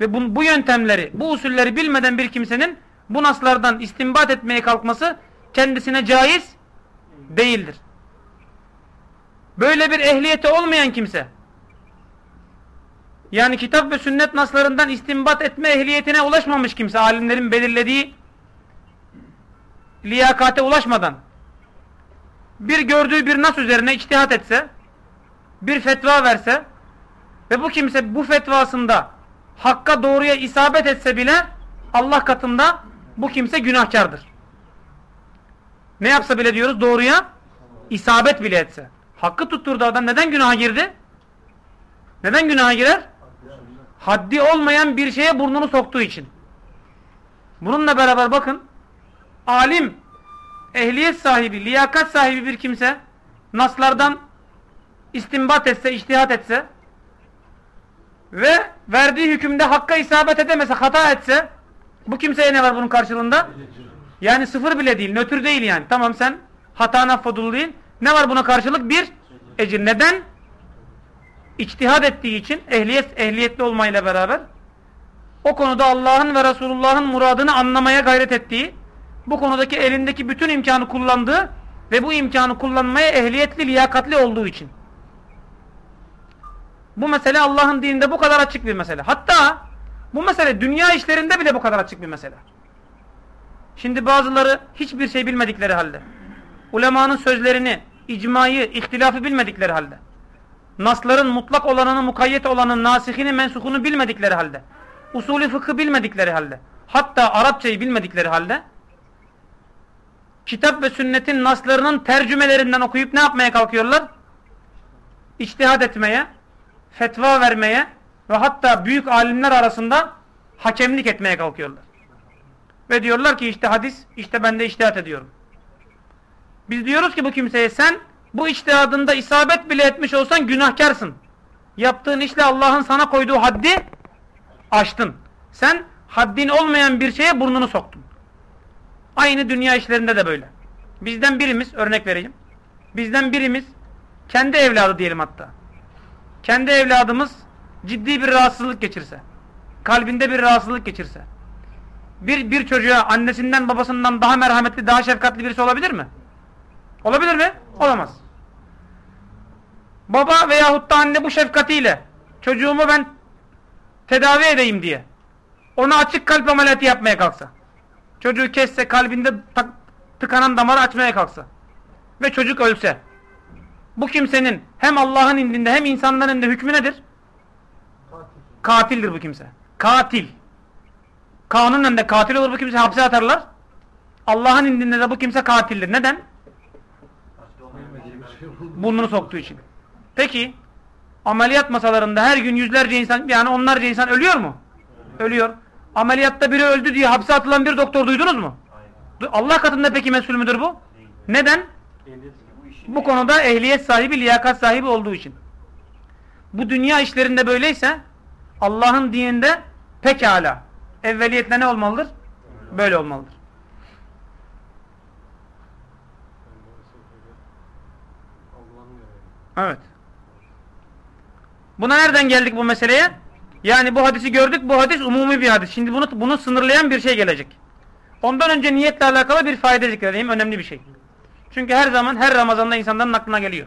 ve bu, bu yöntemleri, bu usulleri bilmeden bir kimsenin bu naslardan istinbat etmeye kalkması kendisine caiz değildir. Böyle bir ehliyeti olmayan kimse yani kitap ve sünnet naslarından istinbat etme ehliyetine ulaşmamış kimse alimlerin belirlediği liyakate ulaşmadan bir gördüğü bir nas üzerine içtihat etse bir fetva verse ve bu kimse bu fetvasında hakka doğruya isabet etse bile Allah katında bu kimse günahkardır. Ne yapsa bile diyoruz doğruya isabet bile etse. Hakkı tutturdu adam neden günaha girdi? Neden günaha girer? Haddi olmayan bir şeye burnunu soktuğu için. Bununla beraber bakın alim, ehliyet sahibi, liyakat sahibi bir kimse naslardan istinbat etse, iştihat etse ve verdiği hükümde hakka isabet edemese, hata etse Bu kimseye ne var bunun karşılığında? Yani sıfır bile değil, nötr değil yani. Tamam sen hata affadul değil. Ne var buna karşılık? Bir ecir. Neden? İçtihad ettiği için ehliyet ehliyetli olmayla beraber o konuda Allah'ın ve Resulullah'ın muradını anlamaya gayret ettiği, bu konudaki elindeki bütün imkanı kullandığı ve bu imkanı kullanmaya ehliyetli, liyakatli olduğu için. Bu mesele Allah'ın dininde bu kadar açık bir mesele. Hatta bu mesele dünya işlerinde bile bu kadar açık bir mesele. Şimdi bazıları hiçbir şey bilmedikleri halde, ulemanın sözlerini, icmayı, ihtilafı bilmedikleri halde, nasların mutlak olanını, mukayyet olanın, nasihini, mensuhunu bilmedikleri halde, usulü fıkı bilmedikleri halde, hatta Arapçayı bilmedikleri halde, kitap ve sünnetin naslarının tercümelerinden okuyup ne yapmaya kalkıyorlar? İçtihad etmeye, fetva vermeye ve hatta büyük alimler arasında hakemlik etmeye kalkıyorlar. Ve diyorlar ki işte hadis, işte ben de içtihat ediyorum. Biz diyoruz ki bu kimseye sen bu içtihadında isabet bile etmiş olsan günahkarsın. Yaptığın işle Allah'ın sana koyduğu haddi aştın. Sen haddin olmayan bir şeye burnunu soktun. Aynı dünya işlerinde de böyle. Bizden birimiz, örnek vereyim. Bizden birimiz, kendi evladı diyelim hatta. Kendi evladımız ciddi bir rahatsızlık geçirse, kalbinde bir rahatsızlık geçirse, bir, bir çocuğa annesinden babasından daha merhametli, daha şefkatli birisi olabilir mi? Olabilir mi? Olamaz. Baba veyahut da anne bu şefkatiyle çocuğumu ben tedavi edeyim diye ona açık kalp ameliyatı yapmaya kalksa çocuğu kesse kalbinde tıkanan damarı açmaya kalksa ve çocuk ölse bu kimsenin hem Allah'ın indinde hem insanların indinde hükmü nedir? Katildir bu kimse. Katil. Kanunen de katil olur bu kimse hapse atarlar. Allah'ın indinde de bu kimse katildir. Neden? Burnunu soktuğu için. Peki ameliyat masalarında her gün yüzlerce insan yani onlarca insan ölüyor mu? Ölüyor. Ameliyatta biri öldü diye hapse atılan bir doktor duydunuz mu? Allah katında peki mesul müdür bu? Neden? Bu konuda ehliyet sahibi, liyakat sahibi olduğu için. Bu dünya işlerinde böyleyse Allah'ın dininde pekala. Evveliyetle ne olmalıdır? Böyle olmalıdır. Evet. Buna nereden geldik bu meseleye? Yani bu hadisi gördük. Bu hadis umumi bir hadis. Şimdi bunu bunu sınırlayan bir şey gelecek. Ondan önce niyetle alakalı bir fayda zikredeyim. Önemli bir şey. Çünkü her zaman her Ramazan'da insanların aklına geliyor.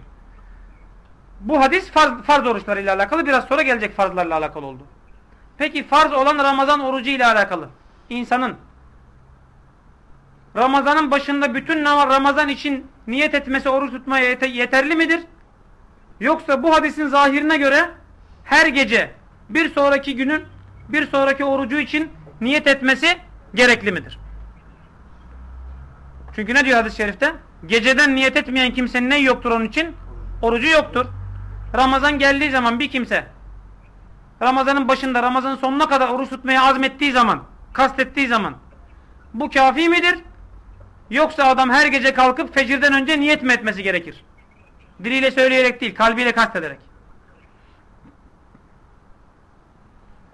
Bu hadis farz, farz oruçlarıyla alakalı. Biraz sonra gelecek farzlarla alakalı oldu. Peki farz olan Ramazan orucu ile alakalı. İnsanın Ramazan'ın başında bütün Ramazan için niyet etmesi, oruç tutmaya yeterli midir? Yoksa bu hadisin zahirine göre her gece bir sonraki günün bir sonraki orucu için niyet etmesi gerekli midir? Çünkü ne diyor hadis-i şerifte? Geceden niyet etmeyen kimsenin ne yoktur onun için? Orucu yoktur. Ramazan geldiği zaman bir kimse Ramazanın başında Ramazanın sonuna kadar oruç tutmaya azmettiği zaman, kastettiği zaman bu kafi midir? Yoksa adam her gece kalkıp fecirden önce niyet mi etmesi gerekir? Diliyle söyleyerek değil, kalbiyle kastederek.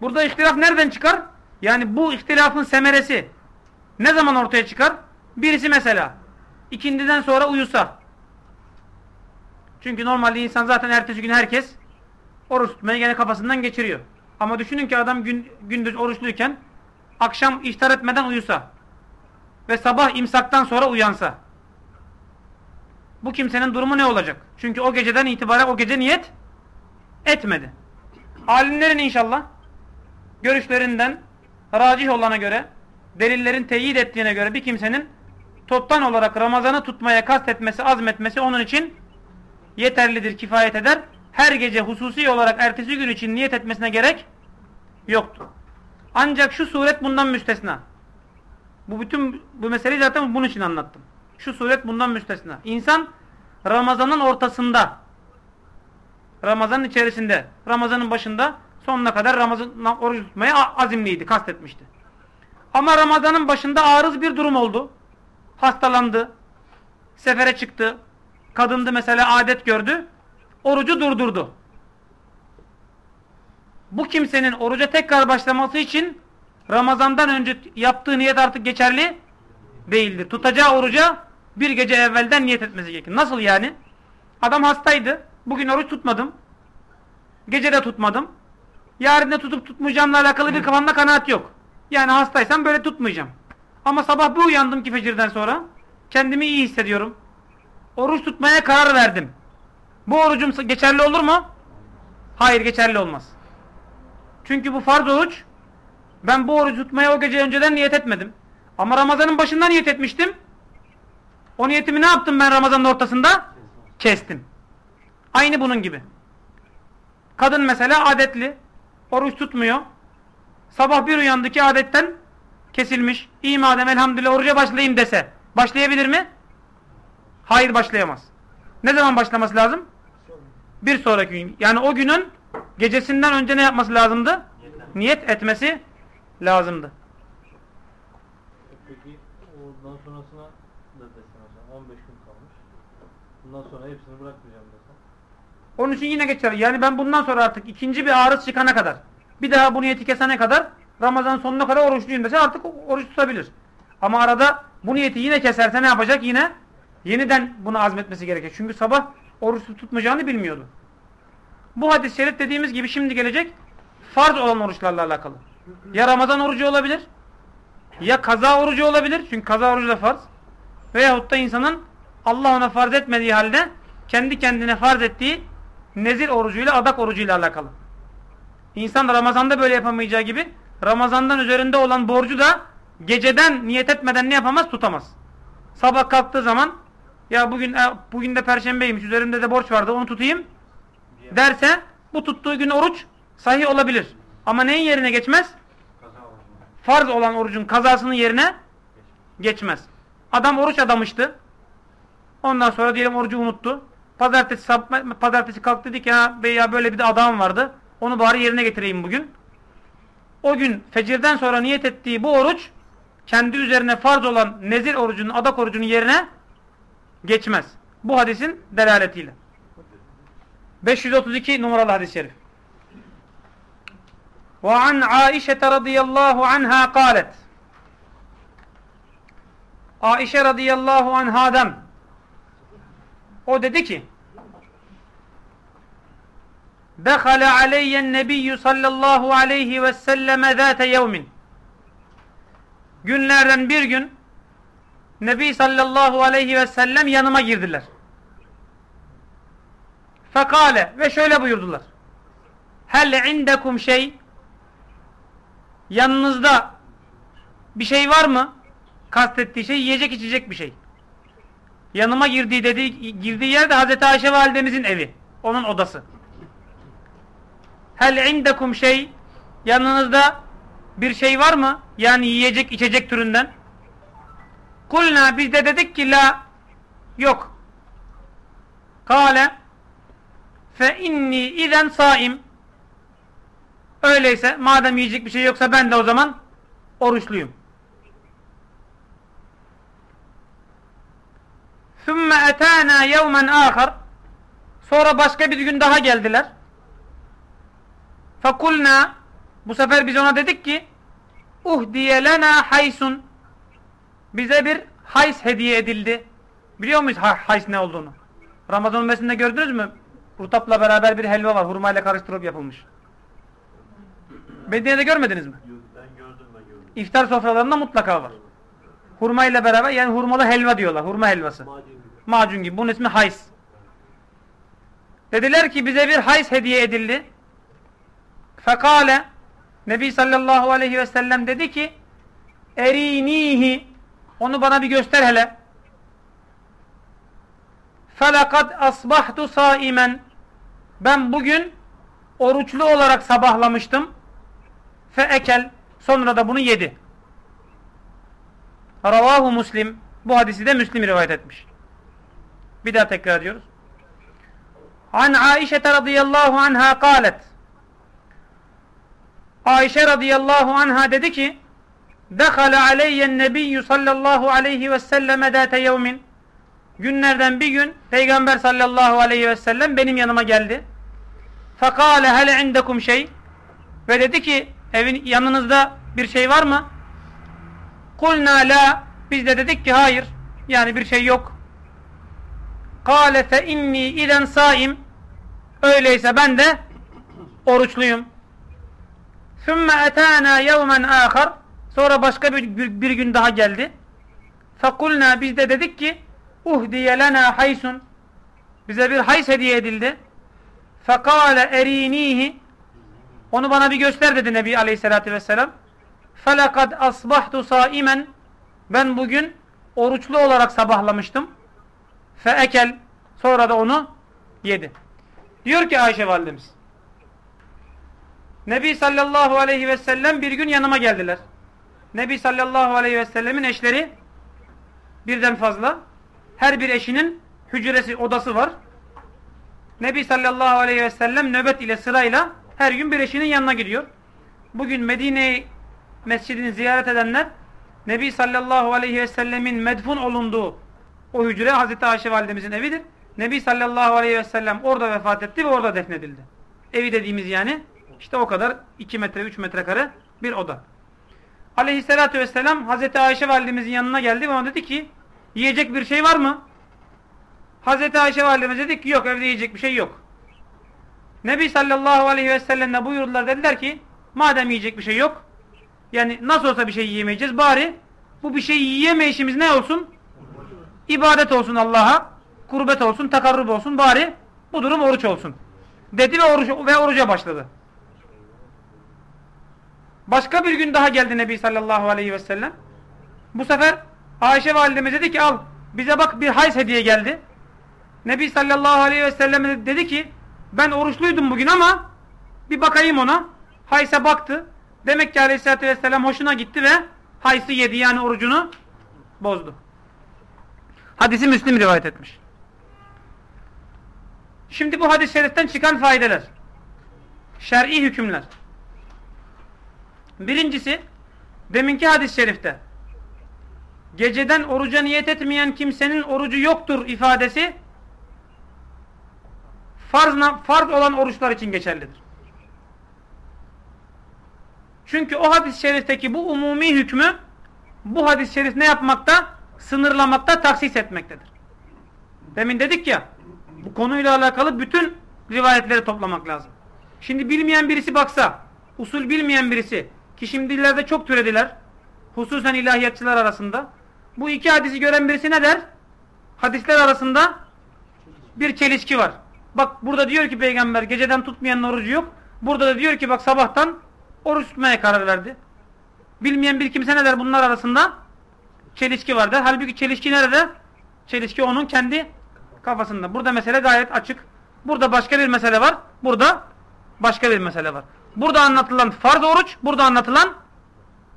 Burada ihtilaf nereden çıkar? Yani bu ihtilafın semeresi ne zaman ortaya çıkar? Birisi mesela ikindiden sonra uyusa. Çünkü normalde insan zaten ertesi gün herkes oruç tutmayı gene kafasından geçiriyor. Ama düşünün ki adam gün, gündüz oruçluyken akşam iftar etmeden uyusa ve sabah imsaktan sonra uyansa bu kimsenin durumu ne olacak? Çünkü o geceden itibaren o gece niyet etmedi. Alimlerin inşallah görüşlerinden racih olana göre delillerin teyit ettiğine göre bir kimsenin toptan olarak Ramazan'ı tutmaya kastetmesi, azmetmesi onun için yeterlidir, kifayet eder. Her gece hususi olarak ertesi gün için niyet etmesine gerek yoktur. Ancak şu suret bundan müstesna. Bu bütün bu meseleyi zaten bunun için anlattım. Şu suret bundan müstesna. İnsan Ramazan'ın ortasında Ramazan'ın içerisinde Ramazan'ın başında sonuna kadar Ramazan oruç tutmaya azimliydi, kastetmişti. Ama Ramazan'ın başında arız bir durum oldu. Hastalandı. Sefere çıktı. Kadındı mesela adet gördü. Orucu durdurdu. Bu kimsenin oruca tekrar başlaması için Ramazandan önce yaptığı niyet artık geçerli değildir. Tutacağı oruca bir gece evvelden niyet etmesi gerekir. Nasıl yani? Adam hastaydı. Bugün oruç tutmadım. Gece de tutmadım. Yarın da tutup tutmayacağımla alakalı bir kafamda kanaat yok. Yani hastaysam böyle tutmayacağım. Ama sabah bir uyandım ki fecirden sonra. Kendimi iyi hissediyorum. Oruç tutmaya karar verdim. Bu orucum geçerli olur mu? Hayır geçerli olmaz. Çünkü bu farz oruç. Ben bu orucu tutmaya o gece önceden niyet etmedim. Ama Ramazan'ın başında niyet etmiştim. O niyetimi ne yaptım ben Ramazan'ın ortasında? Kestim. Aynı bunun gibi. Kadın mesela adetli. Oruç tutmuyor. Sabah bir uyandı ki adetten kesilmiş. İyi madem elhamdülillah oruca başlayayım dese. Başlayabilir mi? Hayır başlayamaz. Ne zaman başlaması lazım? Bir sonraki gün. Yani o günün gecesinden önce ne yapması lazımdı? Niyet etmesi lazımdı. Peki ondan sonrasına da desen hocam 15 gün kalmış. Bundan sonra hepsini bırakmayacağım. Onun için yine geçer. Yani ben bundan sonra artık ikinci bir ağrı çıkana kadar bir daha bu niyeti kesene kadar Ramazan sonuna kadar oruçluyum dese artık oruç tutabilir. Ama arada bu niyeti yine keserse ne yapacak? Yine yeniden bunu azmetmesi gerekir. Çünkü sabah oruç tutmayacağını bilmiyordu. Bu hadis-i şerif dediğimiz gibi şimdi gelecek farz olan oruçlarla alakalı. Ya Ramazan orucu olabilir ya kaza orucu olabilir. Çünkü kaza orucu da farz. Veyahut da insanın Allah ona farz etmediği halde kendi kendine farz ettiği nezir orucuyla adak orucuyla alakalı. İnsan da Ramazan'da böyle yapamayacağı gibi Ramazan'dan üzerinde olan borcu da geceden niyet etmeden ne yapamaz? Tutamaz. Sabah kalktığı zaman ya bugün e, bugün de perşembeymiş üzerimde de borç vardı onu tutayım derse bu tuttuğu gün oruç sahih olabilir. Ama neyin yerine geçmez? Farz olan orucun kazasının yerine geçmez. Adam oruç adamıştı. Ondan sonra diyelim orucu unuttu. Pazartesi, pazartesi kalktı dedi ki ya, ya böyle bir de adam vardı. Onu bari yerine getireyim bugün. O gün fecirden sonra niyet ettiği bu oruç kendi üzerine farz olan nezir orucunun, adak orucunun yerine geçmez. Bu hadisin delaletiyle. 532 numaralı hadis-i şerif. وعن عائشة رضي الله عنها قالت Aişe radıyallahu anhadan o dedi ki Dehale aleyyen nebiyyü sallallahu aleyhi ve selleme zâte yevmin Günlerden bir gün Nebi sallallahu aleyhi ve sellem yanıma girdiler. Fekale ve şöyle buyurdular. Hel indekum şey yanınızda bir şey var mı? Kastettiği şey yiyecek içecek bir şey. Yanıma girdiği dediği girdiği yer de Hazreti Ayşe validemizin evi. Onun odası. Hel indekum şey yanınızda bir şey var mı? Yani yiyecek içecek türünden. Kulna biz de dedik ki la yok. Kale fe inni izen saim Öyleyse madem yiyecek bir şey yoksa ben de o zaman oruçluyum. ثُمَّ اَتَانَا يَوْمًا آخر Sonra başka bir gün daha geldiler. فَقُلْنَا Bu sefer biz ona dedik ki اُهْدِيَ لَنَا حَيْسٌ Bize bir hays hediye edildi. Biliyor muyuz hays ne olduğunu? Ramazan mesinde gördünüz mü? Rutapla beraber bir helva var. Hurmayla karıştırıp yapılmış. Medine'de görmediniz mi? Ben gördüm ben gördüm. İftar sofralarında mutlaka var. Hurma ile beraber yani hurmalı helva diyorlar. Hurma helvası. Macun gibi. Macun gibi. Bunun ismi hays. Dediler ki bize bir hays hediye edildi. Fekale Nebi sallallahu aleyhi ve sellem dedi ki erinihi onu bana bir göster hele. Felakad asbahtu saimen ben bugün oruçlu olarak sabahlamıştım. Fe ekel sonra da bunu yedi. Ravahu Muslim bu hadisi de Müslim rivayet etmiş. Bir daha tekrar ediyoruz. An Aişe radıyallahu anha kalet Ayşe radıyallahu anha dedi ki Dekale aleyyen nebiyyü sallallahu aleyhi ve selleme dâte yevmin Günlerden bir gün Peygamber sallallahu aleyhi ve sellem benim yanıma geldi. Fekale hele indekum şey ve dedi ki evin yanınızda bir şey var mı? Kulna la biz de dedik ki hayır. Yani bir şey yok. Kale fe inni iden saim öyleyse ben de oruçluyum. Sümme etana yevmen ahar sonra başka bir, bir, bir gün daha geldi. Fekulna biz de dedik ki uhdiye lena haysun bize bir hays hediye edildi. Fekale erinihi onu bana bir göster dedi Nebi Aleyhisselatü Vesselam. Felakad asbahtu saimen ben bugün oruçlu olarak sabahlamıştım. Feekel sonra da onu yedi. Diyor ki Ayşe validemiz. Nebi sallallahu aleyhi ve sellem bir gün yanıma geldiler. Nebi sallallahu aleyhi ve sellemin eşleri birden fazla. Her bir eşinin hücresi, odası var. Nebi sallallahu aleyhi ve sellem nöbet ile sırayla her gün bir eşinin yanına gidiyor. Bugün Medine mescidini ziyaret edenler Nebi sallallahu aleyhi ve sellemin medfun olunduğu o hücre Hazreti Ayşe validemizin evidir. Nebi sallallahu aleyhi ve sellem orada vefat etti ve orada defnedildi. Evi dediğimiz yani işte o kadar 2 metre 3 metrekare bir oda. Aleyhissalatü vesselam Hazreti Ayşe validemizin yanına geldi ve ona dedi ki yiyecek bir şey var mı? Hazreti Ayşe validemiz dedi ki yok evde yiyecek bir şey yok. Nebi sallallahu aleyhi ve sellem'le buyurdular dediler ki madem yiyecek bir şey yok yani nasıl olsa bir şey yiyemeyeceğiz bari bu bir şey yiyemeyişimiz ne olsun? İbadet olsun Allah'a kurbet olsun, takarrub olsun bari bu durum oruç olsun. Dedi ve, oruç, ve oruca başladı. Başka bir gün daha geldi Nebi sallallahu aleyhi ve sellem. Bu sefer Ayşe validemiz dedi ki al bize bak bir hays hediye geldi. Nebi sallallahu aleyhi ve sellem dedi ki ben oruçluydum bugün ama bir bakayım ona. Hayse baktı. Demek ki aleyhissalatü vesselam hoşuna gitti ve haysı yedi yani orucunu bozdu. Hadisi Müslim rivayet etmiş. Şimdi bu hadis-i şeriften çıkan faydeler. Şer'i hükümler. Birincisi, deminki hadis-i şerifte geceden oruca niyet etmeyen kimsenin orucu yoktur ifadesi farz, farz olan oruçlar için geçerlidir. Çünkü o hadis-i şerifteki bu umumi hükmü bu hadis-i şerif ne yapmakta? Sınırlamakta, taksis etmektedir. Demin dedik ya bu konuyla alakalı bütün rivayetleri toplamak lazım. Şimdi bilmeyen birisi baksa, usul bilmeyen birisi ki şimdi dillerde çok türediler. Hususen ilahiyatçılar arasında. Bu iki hadisi gören birisi ne der? Hadisler arasında bir çelişki var. Bak burada diyor ki peygamber geceden tutmayanın orucu yok. Burada da diyor ki bak sabahtan oruç tutmaya karar verdi. Bilmeyen bir kimse ne der bunlar arasında? Çelişki var der. Halbuki çelişki nerede? Çelişki onun kendi kafasında. Burada mesele gayet açık. Burada başka bir mesele var. Burada başka bir mesele var. Burada anlatılan farz oruç, burada anlatılan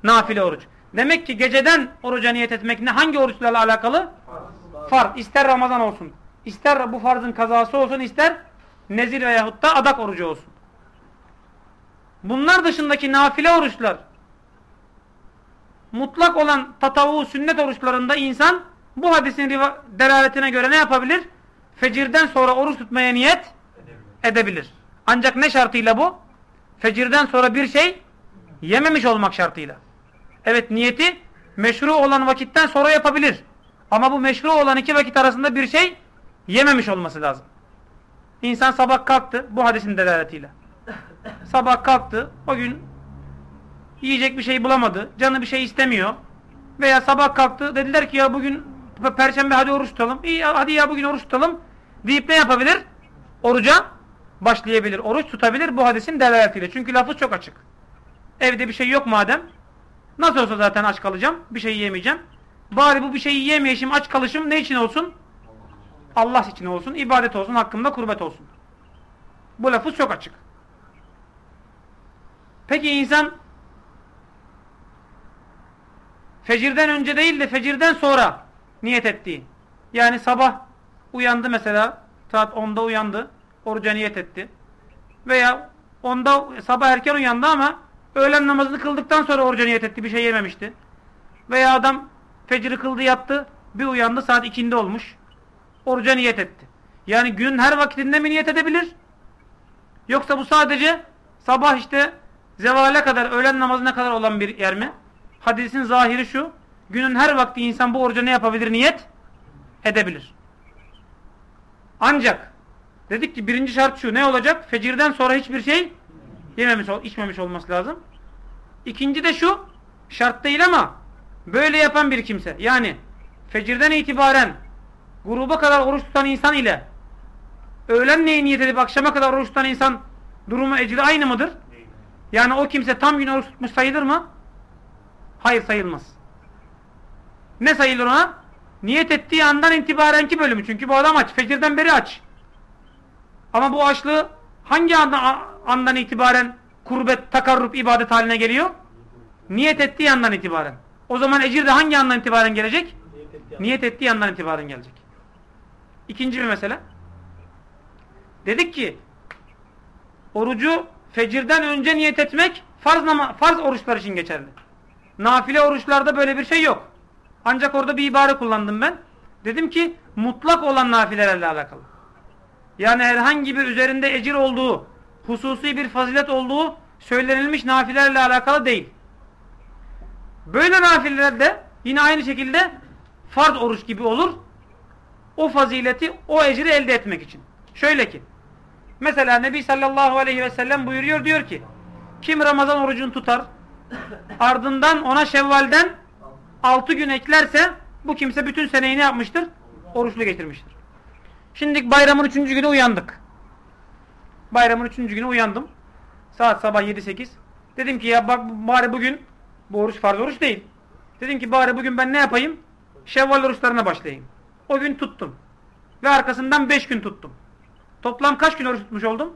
nafile oruç. Demek ki geceden oruca niyet etmek ne? Hangi oruçlarla alakalı? Farz. farz. İster Ramazan olsun. İster bu farzın kazası olsun, ister nezir veyahut da adak orucu olsun. Bunlar dışındaki nafile oruçlar mutlak olan tatavu sünnet oruçlarında insan bu hadisin delaletine göre ne yapabilir? Fecirden sonra oruç tutmaya niyet edebilir. Ancak ne şartıyla bu? Fecirden sonra bir şey yememiş olmak şartıyla. Evet niyeti meşru olan vakitten sonra yapabilir. Ama bu meşru olan iki vakit arasında bir şey yememiş olması lazım. İnsan sabah kalktı bu hadisin delaletiyle. Sabah kalktı o gün yiyecek bir şey bulamadı. Canı bir şey istemiyor. Veya sabah kalktı dediler ki ya bugün perşembe hadi oruç tutalım. İyi hadi ya bugün oruç tutalım. Deyip ne yapabilir? Oruca başlayabilir. Oruç tutabilir bu hadisin delaletiyle. Çünkü lafı çok açık. Evde bir şey yok madem. Nasıl olsa zaten aç kalacağım. Bir şey yiyemeyeceğim. Bari bu bir şeyi yiyemeyişim, aç kalışım ne için olsun? Allah için olsun, ibadet olsun, hakkımda kurbet olsun. Bu lafı çok açık. Peki insan fecirden önce değil de fecirden sonra niyet ettiği. Yani sabah uyandı mesela saat 10'da uyandı. Oruca niyet etti. Veya 10'da sabah erken uyandı ama öğlen namazını kıldıktan sonra oruca niyet etti. Bir şey yememişti. Veya adam fecri kıldı yattı. Bir uyandı saat 2'inde olmuş. Oruca niyet etti. Yani günün her vakitinde mi niyet edebilir? Yoksa bu sadece sabah işte zevale kadar, öğlen namazına kadar olan bir yer mi? Hadisin zahiri şu. Günün her vakti insan bu oruca ne yapabilir? Niyet edebilir. Ancak dedik ki birinci şart şu. Ne olacak? Fecirden sonra hiçbir şey yememiş, içmemiş olması lazım. İkinci de şu. Şart değil ama böyle yapan bir kimse. Yani fecirden itibaren gruba kadar oruç tutan insan ile öğlen neye niyet edip akşama kadar oruç tutan insan durumu ecri aynı mıdır? Yani o kimse tam gün oruç tutmuş sayılır mı? Hayır sayılmaz. Ne sayılır ona? Niyet ettiği andan itibarenki bölümü. Çünkü bu adam aç. Fecirden beri aç. Ama bu açlığı hangi andan, andan itibaren kurbet, takarrub, ibadet haline geliyor? Niyet ettiği andan itibaren. O zaman ecir de hangi andan itibaren gelecek? Niyet ettiği andan itibaren gelecek. İkinci bir mesele. Dedik ki orucu fecirden önce niyet etmek farz, farz oruçlar için geçerli. Nafile oruçlarda böyle bir şey yok. Ancak orada bir ibare kullandım ben. Dedim ki mutlak olan nafilelerle alakalı. Yani herhangi bir üzerinde ecir olduğu, hususi bir fazilet olduğu söylenilmiş nafilerle alakalı değil. Böyle nafileler de yine aynı şekilde farz oruç gibi olur. O fazileti, o ecri elde etmek için. Şöyle ki, mesela Nebi sallallahu aleyhi ve sellem buyuruyor diyor ki, kim Ramazan orucunu tutar, ardından ona Şevval'den 6 gün eklerse, bu kimse bütün seneyi ne yapmıştır? Oruçlu geçirmiştir. Şimdi bayramın 3. günü uyandık. Bayramın 3. günü uyandım. Saat sabah 7-8. Dedim ki ya bak bari bugün bu oruç farz oruç değil. Dedim ki bari bugün ben ne yapayım? Şevval oruçlarına başlayayım. O gün tuttum. Ve arkasından 5 gün tuttum. Toplam kaç gün oruç tutmuş oldum?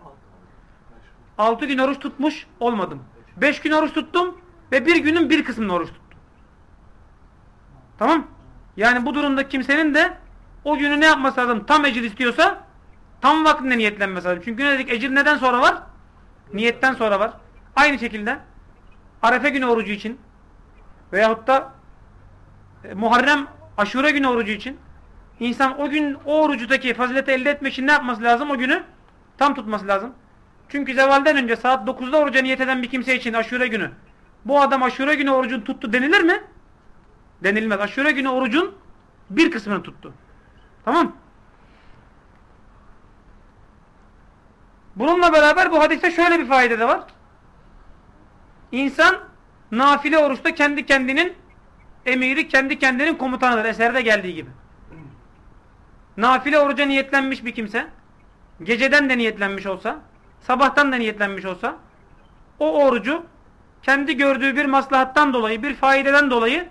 6 gün oruç tutmuş olmadım. 5 gün oruç tuttum ve bir günün bir kısmını oruç tuttum. Tamam? Yani bu durumda kimsenin de o günü ne yapması lazım? Tam ecir istiyorsa tam vaktinde niyetlenmesi lazım. Çünkü ne dedik? Ecir neden sonra var? Niyetten sonra var. Aynı şekilde Arefe günü orucu için veyahut da e, Muharrem Aşure günü orucu için insan o gün o orucudaki fazileti elde etmek için ne yapması lazım? O günü tam tutması lazım. Çünkü zevalden önce saat 9'da oruca niyet eden bir kimse için aşure günü bu adam aşure günü orucunu tuttu denilir mi? Denilmez. Aşure günü orucun bir kısmını tuttu. Tamam Bununla beraber bu hadiste şöyle bir fayda da var. İnsan nafile oruçta kendi kendinin emiri, kendi kendinin komutanıdır. Eserde geldiği gibi. Nafile oruca niyetlenmiş bir kimse, geceden de niyetlenmiş olsa, sabahtan da niyetlenmiş olsa, o orucu kendi gördüğü bir maslahattan dolayı, bir faideden dolayı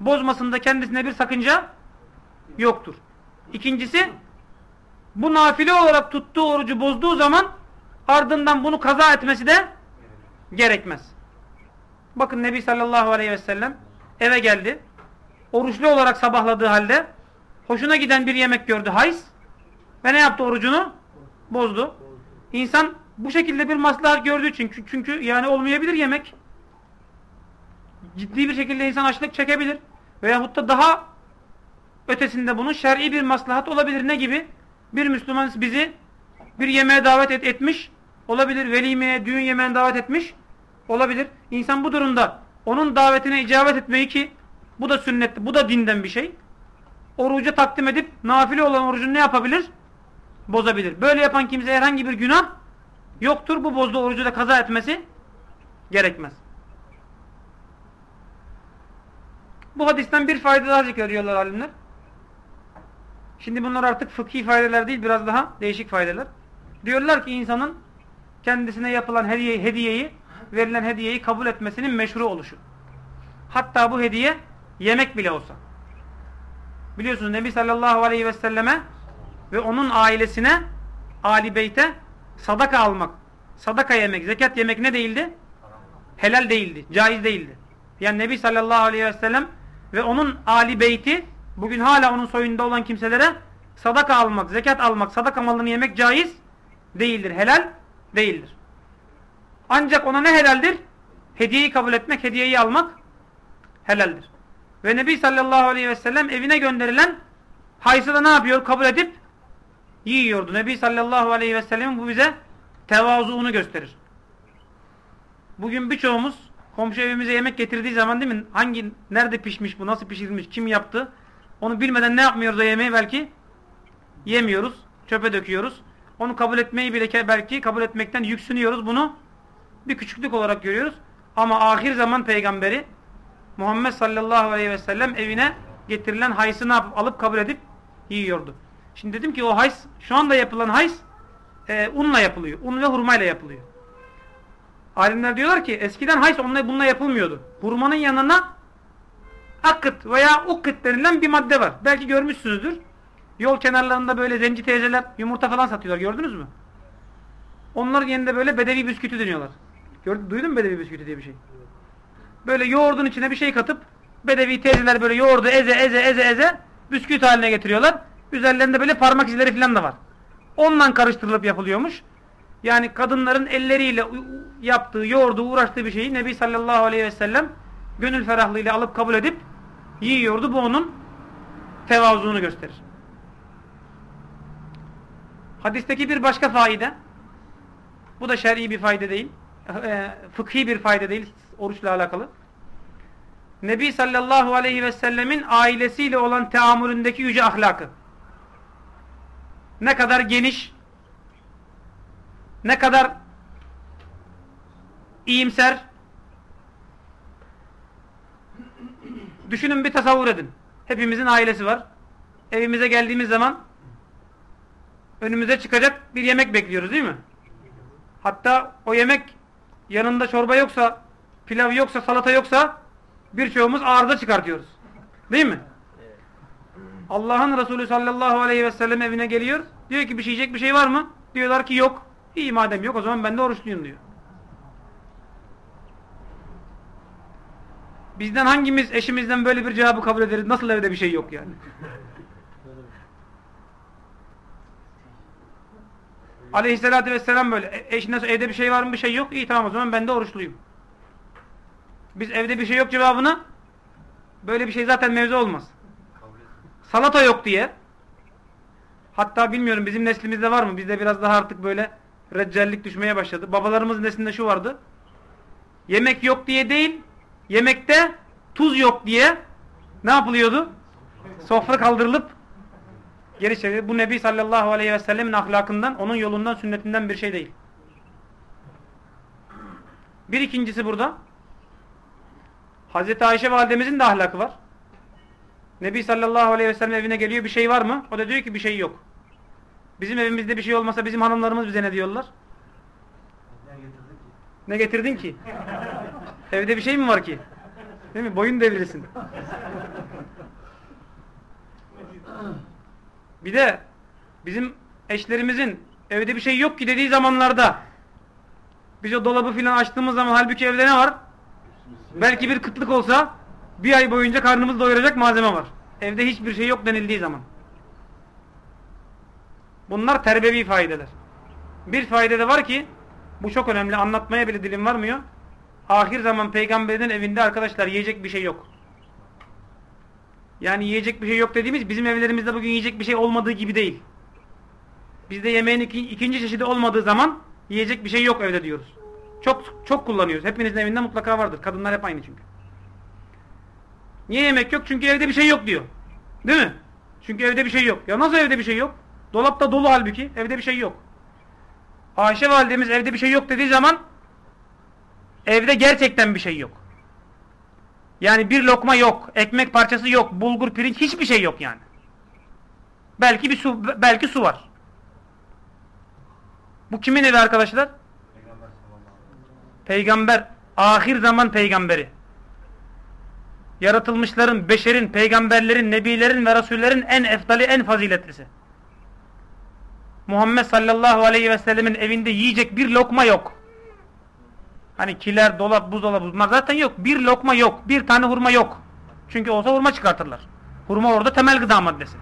bozmasında kendisine bir sakınca yoktur. İkincisi, bu nafile olarak tuttuğu orucu bozduğu zaman ardından bunu kaza etmesi de gerekmez. Bakın Nebi sallallahu aleyhi ve sellem eve geldi. Oruçlu olarak sabahladığı halde hoşuna giden bir yemek gördü hays ve ne yaptı orucunu? Bozdu. İnsan bu şekilde bir maslahat gördüğü için çünkü yani olmayabilir yemek. Ciddi bir şekilde insan açlık çekebilir. Veyahut da daha ötesinde bunun şer'i bir maslahat olabilir. Ne gibi? Bir Müslüman bizi bir yemeğe davet et, etmiş olabilir. Velimeye, düğün yemeğine davet etmiş olabilir. İnsan bu durumda onun davetine icabet etmeyi ki bu da sünnet, bu da dinden bir şey. Orucu takdim edip nafile olan orucunu ne yapabilir? Bozabilir. Böyle yapan kimse herhangi bir günah yoktur. Bu bozduğu orucu da kaza etmesi gerekmez. Bu hadisten bir fayda daha zikrediyorlar alimler. Şimdi bunlar artık fıkhi faydeler değil biraz daha değişik faydeler. Diyorlar ki insanın kendisine yapılan hediye, hediyeyi, verilen hediyeyi kabul etmesinin meşru oluşu. Hatta bu hediye yemek bile olsa. Biliyorsunuz Nebi sallallahu aleyhi ve selleme ve onun ailesine, Ali beyte sadaka almak, sadaka yemek, zekat yemek ne değildi? Helal değildi, caiz değildi. Yani Nebi sallallahu aleyhi ve sellem ve onun Ali beyti bugün hala onun soyunda olan kimselere sadaka almak, zekat almak, sadaka malını yemek caiz değildir. Helal değildir. Ancak ona ne helaldir? Hediyeyi kabul etmek, hediyeyi almak helaldir. Ve Nebi sallallahu aleyhi ve sellem evine gönderilen haysı da ne yapıyor? Kabul edip yiyordu. Nebi sallallahu aleyhi ve sellem bu bize tevazuunu gösterir. Bugün birçoğumuz komşu evimize yemek getirdiği zaman değil mi? Hangi, nerede pişmiş bu, nasıl pişirilmiş, kim yaptı? Onu bilmeden ne yapmıyoruz o yemeği belki? Yemiyoruz, çöpe döküyoruz. Onu kabul etmeyi bile belki kabul etmekten yüksünüyoruz. Bunu bir küçüklük olarak görüyoruz. Ama ahir zaman peygamberi Muhammed sallallahu aleyhi ve sellem evine getirilen haysı ne yapıp alıp kabul edip yiyordu. Şimdi dedim ki o hays şu anda yapılan hays e, unla yapılıyor. Un ve hurmayla yapılıyor. Alimler diyorlar ki eskiden hays onunla bununla yapılmıyordu. Hurmanın yanına akıt veya ukıt denilen bir madde var. Belki görmüşsünüzdür. Yol kenarlarında böyle zenci teyzeler yumurta falan satıyorlar. Gördünüz mü? Onlar yerinde böyle bedevi bisküviti deniyorlar. Gördün, duydun mu bedevi bisküviti diye bir şey? Böyle yoğurdun içine bir şey katıp bedevi teyzeler böyle yoğurdu eze eze eze eze bisküvit haline getiriyorlar. Üzerlerinde böyle parmak izleri falan da var. Ondan karıştırılıp yapılıyormuş. Yani kadınların elleriyle yaptığı, yoğurduğu, uğraştığı bir şeyi Nebi sallallahu aleyhi ve sellem gönül ferahlığıyla alıp kabul edip yiyordu. Bu onun tevazuunu gösterir. Hadisteki bir başka faide, bu da şer'i bir fayda değil, e, fıkhi bir fayda değil, oruçla alakalı. Nebi sallallahu aleyhi ve sellemin ailesiyle olan teamülündeki yüce ahlakı. Ne kadar geniş, ne kadar iyimser. Düşünün bir tasavvur edin. Hepimizin ailesi var. Evimize geldiğimiz zaman önümüze çıkacak bir yemek bekliyoruz değil mi? Hatta o yemek yanında çorba yoksa, pilav yoksa, salata yoksa birçoğumuz arıza çıkartıyoruz. Değil mi? Allah'ın Resulü sallallahu aleyhi ve sellem evine geliyor. Diyor ki bir şey yiyecek bir şey var mı? Diyorlar ki yok. İyi madem yok o zaman ben de oruçluyum diyor. Bizden hangimiz eşimizden böyle bir cevabı kabul ederiz? Nasıl evde bir şey yok yani? Aleyhissalatü vesselam böyle. E, eş nasıl evde bir şey var mı bir şey yok. İyi tamam o zaman ben de oruçluyum. Biz evde bir şey yok cevabını böyle bir şey zaten mevzu olmaz. Salata yok diye hatta bilmiyorum bizim neslimizde var mı? Bizde biraz daha artık böyle reccallik düşmeye başladı. Babalarımızın neslinde şu vardı. Yemek yok diye değil yemekte tuz yok diye ne yapılıyordu? Sofra kaldırılıp geri çeviriyor. Bu Nebi sallallahu aleyhi ve sellemin ahlakından, onun yolundan, sünnetinden bir şey değil. Bir ikincisi burada. Hazreti Ayşe validemizin de ahlakı var. Nebi sallallahu aleyhi ve sellem evine geliyor bir şey var mı? O da diyor ki bir şey yok. Bizim evimizde bir şey olmasa bizim hanımlarımız bize ne diyorlar? Ne getirdin ki? Evde bir şey mi var ki? Değil mi? Boyun devrilsin. Bir de bizim eşlerimizin evde bir şey yok ki dediği zamanlarda biz o dolabı filan açtığımız zaman halbuki evde ne var? Belki bir kıtlık olsa bir ay boyunca karnımızı doyuracak malzeme var. Evde hiçbir şey yok denildiği zaman. Bunlar terbevi faydeler. Bir fayda da var ki bu çok önemli. Anlatmaya bile dilim varmıyor. Ahir zaman peygamberin evinde arkadaşlar yiyecek bir şey yok. Yani yiyecek bir şey yok dediğimiz bizim evlerimizde bugün yiyecek bir şey olmadığı gibi değil. Bizde yemeğin iki, ikinci çeşidi olmadığı zaman yiyecek bir şey yok evde diyoruz. Çok çok kullanıyoruz. Hepinizin evinde mutlaka vardır. Kadınlar hep aynı çünkü. Niye yemek yok? Çünkü evde bir şey yok diyor. Değil mi? Çünkü evde bir şey yok. Ya nasıl evde bir şey yok? Dolapta dolu halbuki. Evde bir şey yok. Ayşe validemiz evde bir şey yok dediği zaman evde gerçekten bir şey yok. Yani bir lokma yok, ekmek parçası yok, bulgur, pirinç hiçbir şey yok yani. Belki bir su belki su var. Bu kimin evi arkadaşlar? Peygamber. Ahir zaman peygamberi. Yaratılmışların, beşerin, peygamberlerin, nebilerin ve rasullerin en eftali, en faziletlisi. Muhammed sallallahu aleyhi ve sellemin evinde yiyecek bir lokma yok. Hani kiler, dolap, buzdolabı bunlar zaten yok. Bir lokma yok. Bir tane hurma yok. Çünkü olsa hurma çıkartırlar. Hurma orada temel gıda maddesi.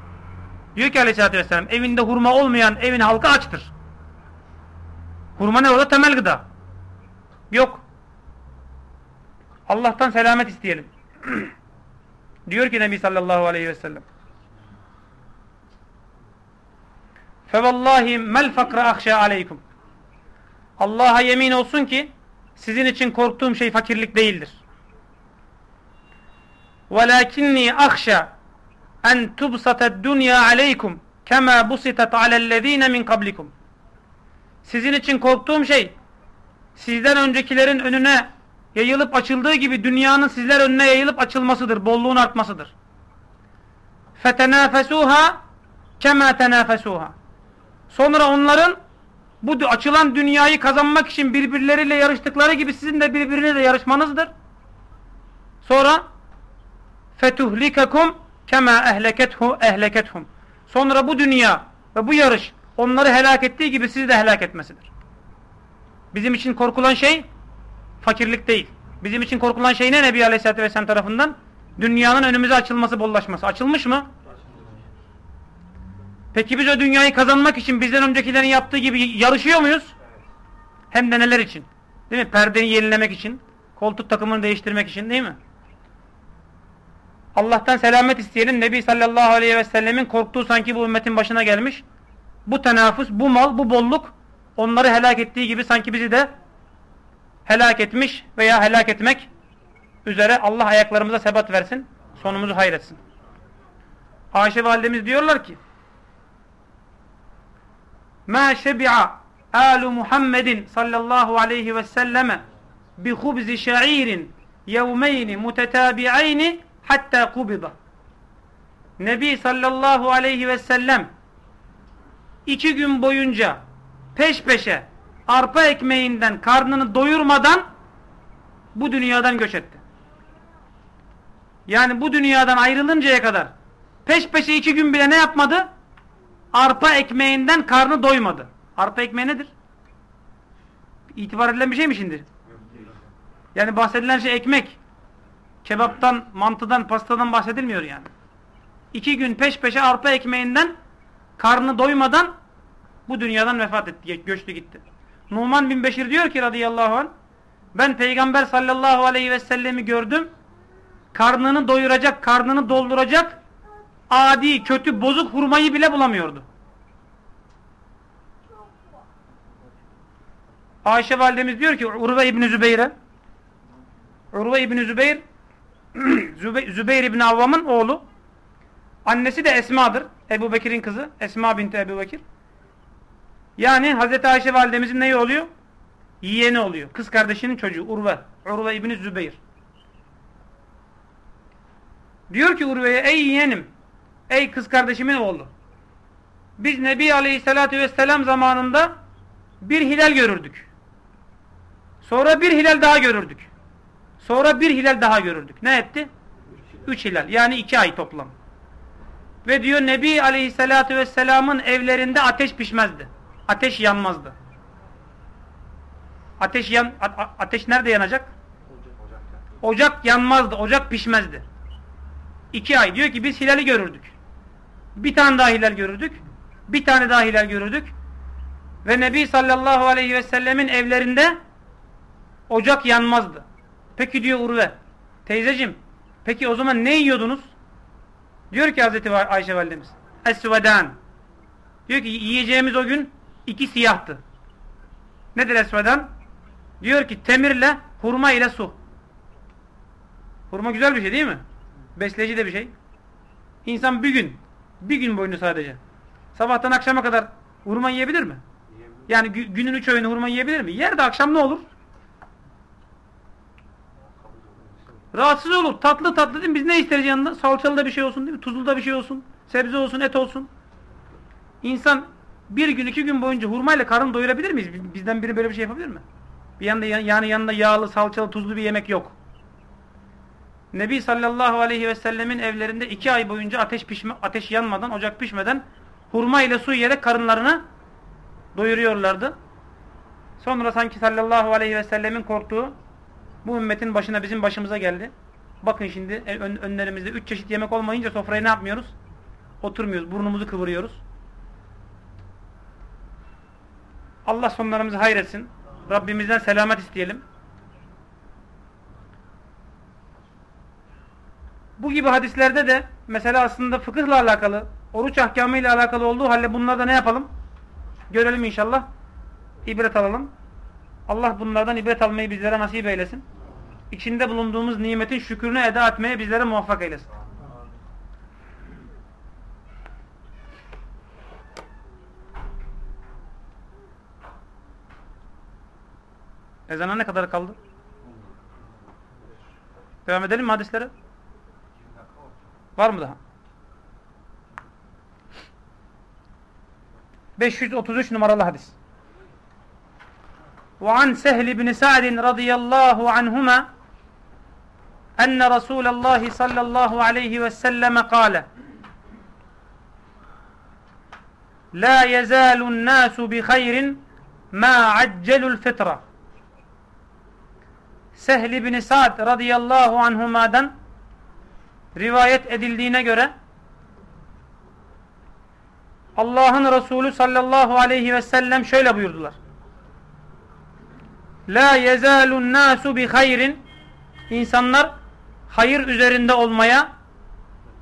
Diyor ki aleyhissalatü vesselam evinde hurma olmayan evin halkı açtır. Hurma ne orada? Temel gıda. Yok. Allah'tan selamet isteyelim. Diyor ki Nebi sallallahu aleyhi ve sellem فَوَاللّٰهِ مَا الْفَقْرَ اَخْشَى عَلَيْكُمْ Allah'a yemin olsun ki sizin için korktuğum şey fakirlik değildir. وَلَاكِنِّي أَخْشَى أَنْ تُبْسَتَ الدُّنْيَا عَلَيْكُمْ كَمَا بُسِتَتْ عَلَى الَّذ۪ينَ مِنْ قَبْلِكُمْ Sizin için korktuğum şey, sizden öncekilerin önüne yayılıp açıldığı gibi dünyanın sizler önüne yayılıp açılmasıdır, bolluğun artmasıdır. فَتَنَافَسُوهَا كَمَا تَنَافَسُوهَا Sonra onların bu açılan dünyayı kazanmak için birbirleriyle yarıştıkları gibi sizin de birbirine yarışmanızdır. Sonra fetuhlikakum kema ehlekethu ehlekethum. Sonra bu dünya ve bu yarış onları helak ettiği gibi sizi de helak etmesidir. Bizim için korkulan şey fakirlik değil. Bizim için korkulan şey ne Nebi Aleyhisselatü Vesselam tarafından? Dünyanın önümüze açılması, bollaşması. Açılmış mı? Peki biz o dünyayı kazanmak için bizden öncekilerin yaptığı gibi yarışıyor muyuz? Hem de neler için? Değil mi? Perdeyi yenilemek için, koltuk takımını değiştirmek için değil mi? Allah'tan selamet isteyelim. Nebi sallallahu aleyhi ve sellemin korktuğu sanki bu ümmetin başına gelmiş. Bu tenafus, bu mal, bu bolluk onları helak ettiği gibi sanki bizi de helak etmiş veya helak etmek üzere Allah ayaklarımıza sebat versin. Sonumuzu hayretsin. Ayşe validemiz diyorlar ki Ma şebi'a alu Muhammedin sallallahu aleyhi ve selleme hubzi şa'irin yevmeyni mutetabi'ayni hatta kubida. Nebi sallallahu aleyhi ve sellem iki gün boyunca peş peşe arpa ekmeğinden karnını doyurmadan bu dünyadan göç etti. Yani bu dünyadan ayrılıncaya kadar peş peşe iki gün bile ne yapmadı? Arpa ekmeğinden karnı doymadı. Arpa ekmeği nedir? İtibar edilen bir şey mi şimdi? Yani bahsedilen şey ekmek. Kebaptan, mantıdan, pastadan bahsedilmiyor yani. İki gün peş peşe arpa ekmeğinden karnı doymadan bu dünyadan vefat etti, göçtü gitti. Numan bin Beşir diyor ki radıyallahu anh ben peygamber sallallahu aleyhi ve sellemi gördüm. Karnını doyuracak, karnını dolduracak adi, kötü, bozuk hurmayı bile bulamıyordu. Ayşe validemiz diyor ki Urve İbni Zübeyir'e Urve İbni Zübeyir Zübeyir İbni Avvam'ın oğlu annesi de Esma'dır. Ebu Bekir'in kızı. Esma binti Ebu Bekir. Yani Hazreti Ayşe validemizin neyi oluyor? Yeğeni oluyor. Kız kardeşinin çocuğu Urve. Urve İbni Zübeyir. Diyor ki Urve'ye ey yeğenim ey kız kardeşimin oğlu biz Nebi Aleyhisselatü Vesselam zamanında bir hilal görürdük. Sonra bir hilal daha görürdük. Sonra bir hilal daha görürdük. Ne etti? Üç hilal. Yani iki ay toplam. Ve diyor Nebi Aleyhisselatü Vesselam'ın evlerinde ateş pişmezdi. Ateş yanmazdı. Ateş yan ateş nerede yanacak? Ocak yanmazdı. Ocak pişmezdi. İki ay. Diyor ki biz hilali görürdük. Bir tane daha hilal görürdük. Bir tane daha hilal görürdük. Ve Nebi sallallahu aleyhi ve sellemin evlerinde ocak yanmazdı. Peki diyor Urve. Teyzecim peki o zaman ne yiyordunuz? Diyor ki Hazreti Ayşe validemiz. Esveden. Diyor ki yiyeceğimiz o gün iki siyahtı. Nedir esveden? Diyor ki temirle hurma ile su. Hurma güzel bir şey değil mi? Besleyici de bir şey. İnsan bir gün, bir gün boyunca sadece sabahtan akşama kadar hurma yiyebilir mi? Yani günün üç öğünü hurma yiyebilir mi? Yer de akşam ne olur? Rahatsız olur. Tatlı tatlı değil mi? Biz ne isteriz yanında? Salçalı da bir şey olsun değil mi? Tuzlu da bir şey olsun. Sebze olsun, et olsun. İnsan bir gün, iki gün boyunca hurmayla karın doyurabilir miyiz? Bizden biri böyle bir şey yapabilir mi? Bir yanda yani yanında yağlı, salçalı, tuzlu bir yemek yok. Nebi sallallahu aleyhi ve sellemin evlerinde iki ay boyunca ateş pişme, ateş yanmadan, ocak pişmeden hurma ile su yiyerek karınlarını doyuruyorlardı. Sonra sanki sallallahu aleyhi ve sellemin korktuğu bu ümmetin başına bizim başımıza geldi. Bakın şimdi ön, önlerimizde üç çeşit yemek olmayınca sofraya ne yapmıyoruz? Oturmuyoruz. Burnumuzu kıvırıyoruz. Allah sonlarımızı hayretsin. Rabbimizden selamet isteyelim. Bu gibi hadislerde de mesela aslında fıkıhla alakalı, oruç ahkamıyla alakalı olduğu halde bunlarda ne yapalım? Görelim inşallah. İbret alalım. Allah bunlardan ibret almayı bizlere nasip eylesin. İçinde bulunduğumuz nimetin şükrünü eda etmeye bizlere muvaffak eylesin. Ezana ne kadar kaldı? Devam edelim mi hadislere? Var mı daha? 533 numaralı hadis. وعن سهل بن سعد رضي الله عنهما أن رسول الله صلى الله عليه وسلم قال لا يزال الناس بخير ما عجلوا الفطرة Sehl bin Sa'd radıyallahu anhuma'dan rivayet edildiğine göre Allah'ın Resulü sallallahu aleyhi ve sellem şöyle buyurdular. La yezalun nasu bi hayrin İnsanlar hayır üzerinde olmaya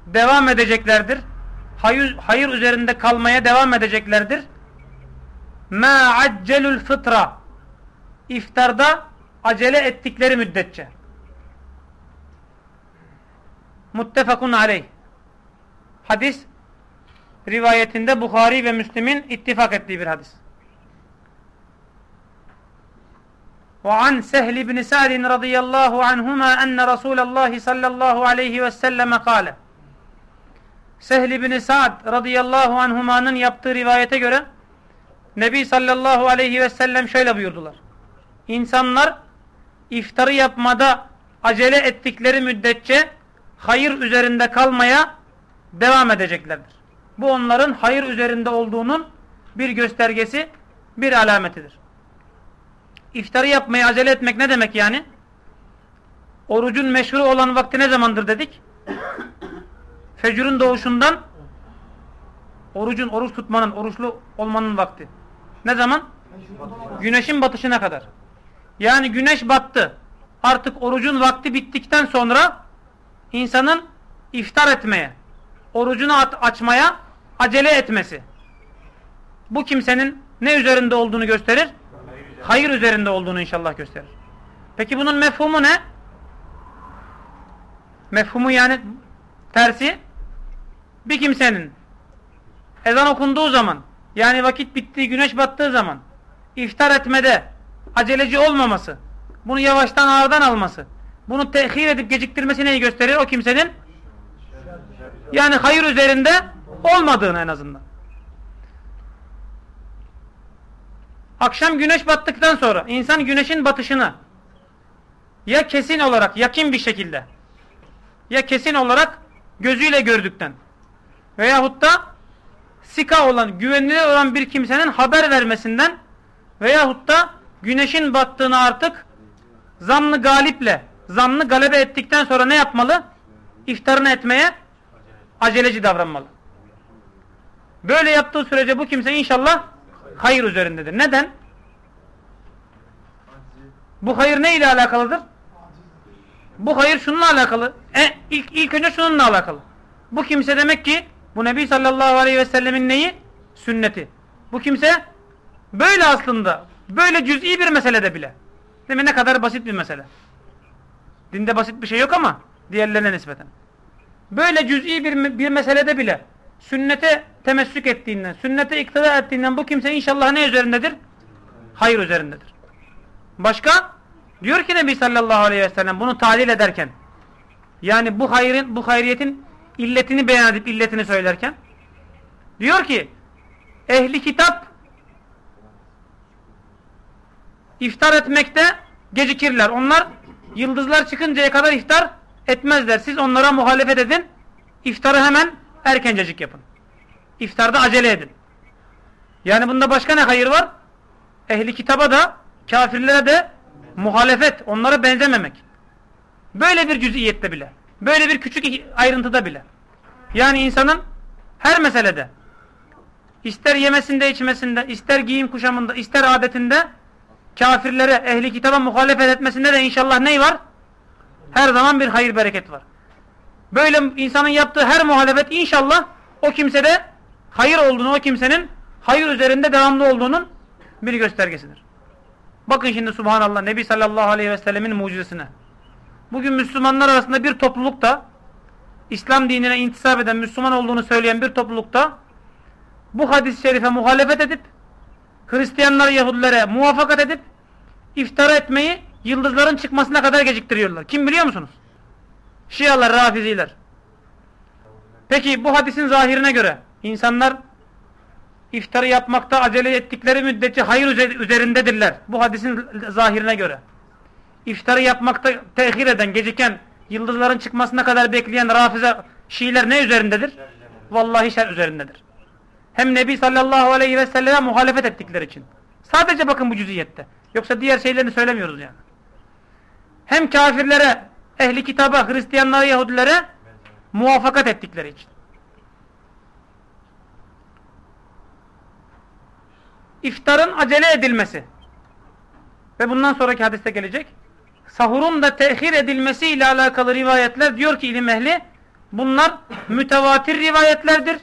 devam edeceklerdir. Hayır, hayır üzerinde kalmaya devam edeceklerdir. Ma accelul fıtra İftarda acele ettikleri müddetçe. Muttefakun aleyh. Hadis rivayetinde Bukhari ve Müslim'in ittifak ettiği bir hadis. وعن سهل بن سعد رضي الله عنهما أن رسول الله صلى الله عليه وسلم قال Sehl bin Sa'd radıyallahu anhumanın yaptığı rivayete göre Nebi sallallahu aleyhi ve sellem şöyle buyurdular. İnsanlar iftarı yapmada acele ettikleri müddetçe hayır üzerinde kalmaya devam edeceklerdir. Bu onların hayır üzerinde olduğunun bir göstergesi, bir alametidir. İftarı yapmaya acele etmek ne demek yani? Orucun meşhur olan vakti ne zamandır dedik? Fecrün doğuşundan orucun, oruç tutmanın, oruçlu olmanın vakti. Ne zaman? Güneşin batışına kadar. Yani güneş battı. Artık orucun vakti bittikten sonra insanın iftar etmeye, orucunu açmaya acele etmesi. Bu kimsenin ne üzerinde olduğunu gösterir? Hayır üzerinde olduğunu inşallah gösterir. Peki bunun mefhumu ne? Mefhumu yani tersi bir kimsenin ezan okunduğu zaman yani vakit bittiği güneş battığı zaman iftar etmede aceleci olmaması, bunu yavaştan ağırdan alması, bunu tehir edip geciktirmesi neyi gösterir? O kimsenin yani hayır üzerinde olmadığını en azından. Akşam güneş battıktan sonra insan güneşin batışını ya kesin olarak, yakin bir şekilde ya kesin olarak gözüyle gördükten veyahut da sika olan, güvenilir olan bir kimsenin haber vermesinden veyahut da güneşin battığını artık zanlı galiple, zanlı galebe ettikten sonra ne yapmalı? İftarını etmeye aceleci davranmalı. Böyle yaptığı sürece bu kimse inşallah hayır üzerindedir. Neden? Bu hayır ne ile alakalıdır? Bu hayır şununla alakalı. E, ilk, ilk önce şununla alakalı. Bu kimse demek ki bu Nebi sallallahu aleyhi ve sellemin neyi? Sünneti. Bu kimse böyle aslında böyle cüz'i bir meselede bile. Değil mi? Ne kadar basit bir mesele. Dinde basit bir şey yok ama diğerlerine nispeten. Böyle cüz'i bir, bir meselede bile sünnete temessük ettiğinden, sünnete iktidar ettiğinden bu kimse inşallah ne üzerindedir? Hayır üzerindedir. Başka? Diyor ki Nebi sallallahu aleyhi ve sellem bunu talil ederken yani bu hayrın, bu hayriyetin illetini beyan edip illetini söylerken diyor ki ehli kitap iftar etmekte gecikirler. Onlar yıldızlar çıkıncaya kadar iftar etmezler. Siz onlara muhalefet edin. İftarı hemen erkencecik yapın. İftarda acele edin. Yani bunda başka ne hayır var? Ehli kitaba da kafirlere de muhalefet, onlara benzememek. Böyle bir cüz'iyette bile. Böyle bir küçük ayrıntıda bile. Yani insanın her meselede ister yemesinde içmesinde, ister giyim kuşamında, ister adetinde kafirlere, ehli kitaba muhalefet etmesinde de inşallah ney var? Her zaman bir hayır bereket var. Böyle insanın yaptığı her muhalefet inşallah o kimsede hayır olduğunu, o kimsenin hayır üzerinde devamlı olduğunun bir göstergesidir. Bakın şimdi subhanallah Nebi sallallahu aleyhi ve sellemin mucizesine. Bugün Müslümanlar arasında bir toplulukta İslam dinine intisap eden Müslüman olduğunu söyleyen bir toplulukta bu hadis-i şerife muhalefet edip Hristiyanlar Yahudilere muvaffakat edip iftara etmeyi yıldızların çıkmasına kadar geciktiriyorlar. Kim biliyor musunuz? Şialar, Rafiziler. Peki bu hadisin zahirine göre insanlar iftarı yapmakta acele ettikleri müddetçe hayır üzerindedirler. Bu hadisin zahirine göre. İftarı yapmakta tehir eden, geciken, yıldızların çıkmasına kadar bekleyen Rafize Şiiler ne üzerindedir? Vallahi şer üzerindedir. Hem Nebi sallallahu aleyhi ve selleme muhalefet ettikleri için. Sadece bakın bu cüziyette. Yoksa diğer şeylerini söylemiyoruz yani. Hem kafirlere, ehli kitaba, Hristiyanlara, Yahudilere muvaffakat ettikleri için. İftarın acele edilmesi ve bundan sonraki hadiste gelecek sahurun da tehir edilmesi ile alakalı rivayetler diyor ki ilim ehli bunlar mütevatir rivayetlerdir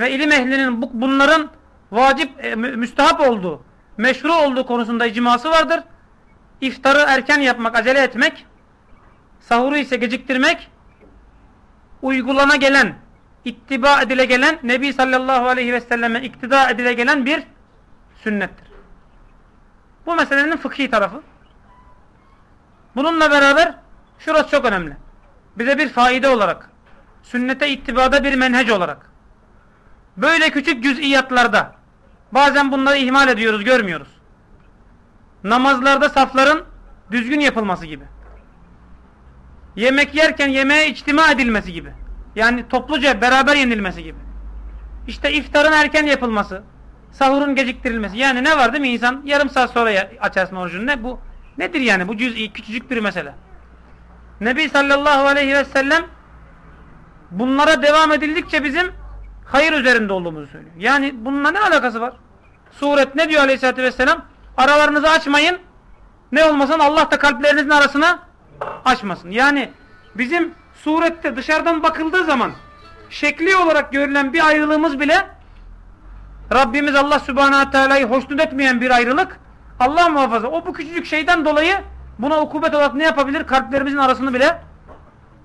ve ilim ehlinin bunların vacip, e, müstahap olduğu, meşru olduğu konusunda icması vardır. İftarı erken yapmak, acele etmek, sahuru ise geciktirmek, uygulana gelen, ittiba edile gelen, Nebi sallallahu aleyhi ve selleme iktida edile gelen bir sünnettir. Bu meselenin fıkhi tarafı. Bununla beraber şurası çok önemli. Bize bir faide olarak, sünnete ittibada bir menhec olarak, böyle küçük cüz'iyatlarda, bazen bunları ihmal ediyoruz, görmüyoruz. Namazlarda safların düzgün yapılması gibi. Yemek yerken yemeğe içtima edilmesi gibi. Yani topluca beraber yenilmesi gibi. İşte iftarın erken yapılması, sahurun geciktirilmesi. Yani ne var değil mi insan? Yarım saat sonra açarsın orucunu. Ne bu? Nedir yani? Bu cüz'i küçücük bir mesele. Nebi sallallahu aleyhi ve sellem bunlara devam edildikçe bizim hayır üzerinde olduğumuzu söylüyor. Yani bununla ne alakası var? Suret ne diyor aleyhissalatü vesselam? Aralarınızı açmayın. Ne olmasın Allah da kalplerinizin arasını açmasın. Yani bizim surette dışarıdan bakıldığı zaman şekli olarak görülen bir ayrılığımız bile Rabbimiz Allah subhanahu teala'yı hoşnut etmeyen bir ayrılık Allah muhafaza o bu küçücük şeyden dolayı buna ukubet olarak ne yapabilir? Kalplerimizin arasını bile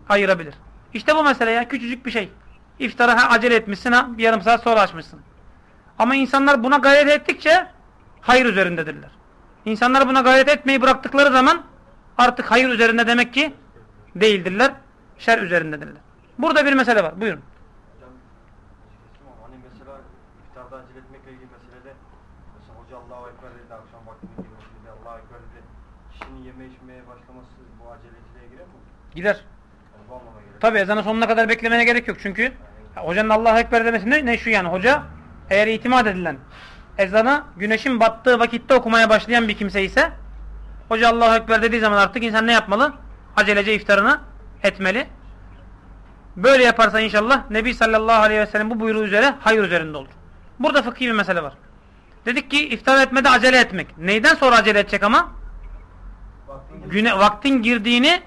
ayırabilir. İşte bu mesele ya küçücük bir şey. İftara ha, acele etmişsin ha bir yarım saat sonra açmışsın. Ama insanlar buna gayret ettikçe hayır üzerindedirler. İnsanlar buna gayret etmeyi bıraktıkları zaman artık hayır üzerinde demek ki değildirler. Şer üzerindedirler. Burada bir mesele var. Buyurun. Hocam hani mesela iftarda acele etmekle ilgili meselede mesela hoca Allahu Ekber dedi akşam vaktinin girmesinde Allahu Ekber dedi. Kişinin yeme içmeye başlaması bu aceleciliğe girer mi? Gider. Yani bu anlama gelir. Tabi ezanın sonuna kadar beklemene gerek yok. Çünkü hocanın Allahu Ekber demesi ne, şu yani? Hoca eğer itimat edilen ezanı güneşin battığı vakitte okumaya başlayan bir kimse ise hoca Allahu Ekber dediği zaman artık insan ne yapmalı? Acelece iftarını etmeli. Böyle yaparsa inşallah Nebi sallallahu aleyhi ve sellem bu buyruğu üzere hayır üzerinde olur. Burada fıkhi bir mesele var. Dedik ki iftar etmede acele etmek. Neyden sonra acele edecek ama? Vaktin Güne, vaktin girdiğini.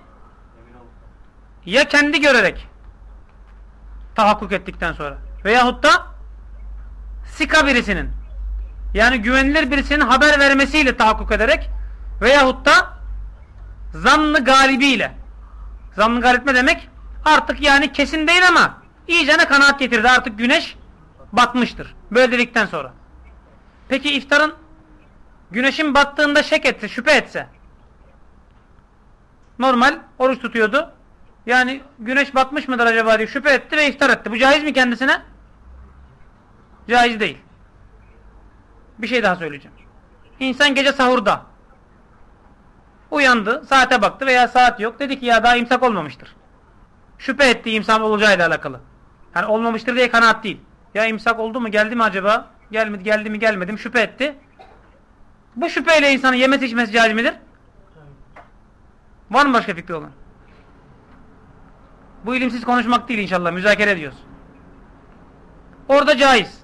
Ya kendi görerek tahakkuk ettikten sonra veyahut da sika birisinin yani güvenilir birisinin haber vermesiyle tahakkuk ederek veyahut da zannı galibiyle zannı galip demek? Artık yani kesin değil ama iyicene kanaat getirdi artık güneş batmıştır. Böyle dedikten sonra. Peki iftarın güneşin battığında şek etse, şüphe etse normal oruç tutuyordu. Yani güneş batmış mıdır acaba diye şüphe etti ve iftar etti. Bu caiz mi kendisine? Caiz değil. Bir şey daha söyleyeceğim. İnsan gece sahurda uyandı, saate baktı veya saat yok. Dedi ki ya daha imsak olmamıştır. Şüphe etti imsak olacağıyla alakalı. Yani olmamıştır diye kanaat değil. Ya imsak oldu mu geldi mi acaba? Gelmedi, geldi mi gelmedi mi şüphe etti. Bu şüpheyle insanın yemesi içmesi caiz midir? Var mı başka fikri olan? Bu ilimsiz konuşmak değil inşallah. Müzakere ediyoruz. Orada caiz.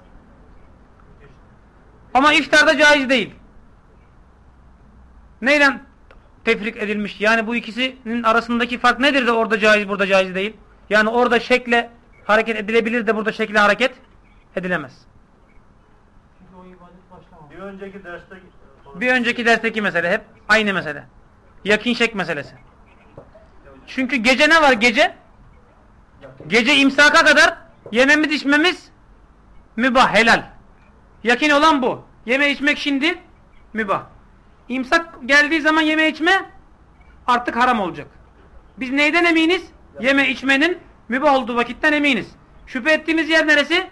Ama iftarda caiz değil. Neyle tefrik edilmiş? Yani bu ikisinin arasındaki fark nedir de orada caiz burada caiz değil? Yani orada şekle hareket edilebilir de burada şekle hareket edilemez. Bir önceki derste Bir önceki dersteki mesele hep aynı mesele. Yakin şek meselesi. Çünkü gece ne var gece? Gece imsaka kadar yememiz içmemiz mübah, helal. Yakin olan bu. Yeme içmek şimdi mübah. İmsak geldiği zaman yeme içme artık haram olacak. Biz neyden eminiz? Yeme içmenin mübah olduğu vakitten eminiz. Şüphe ettiğimiz yer neresi?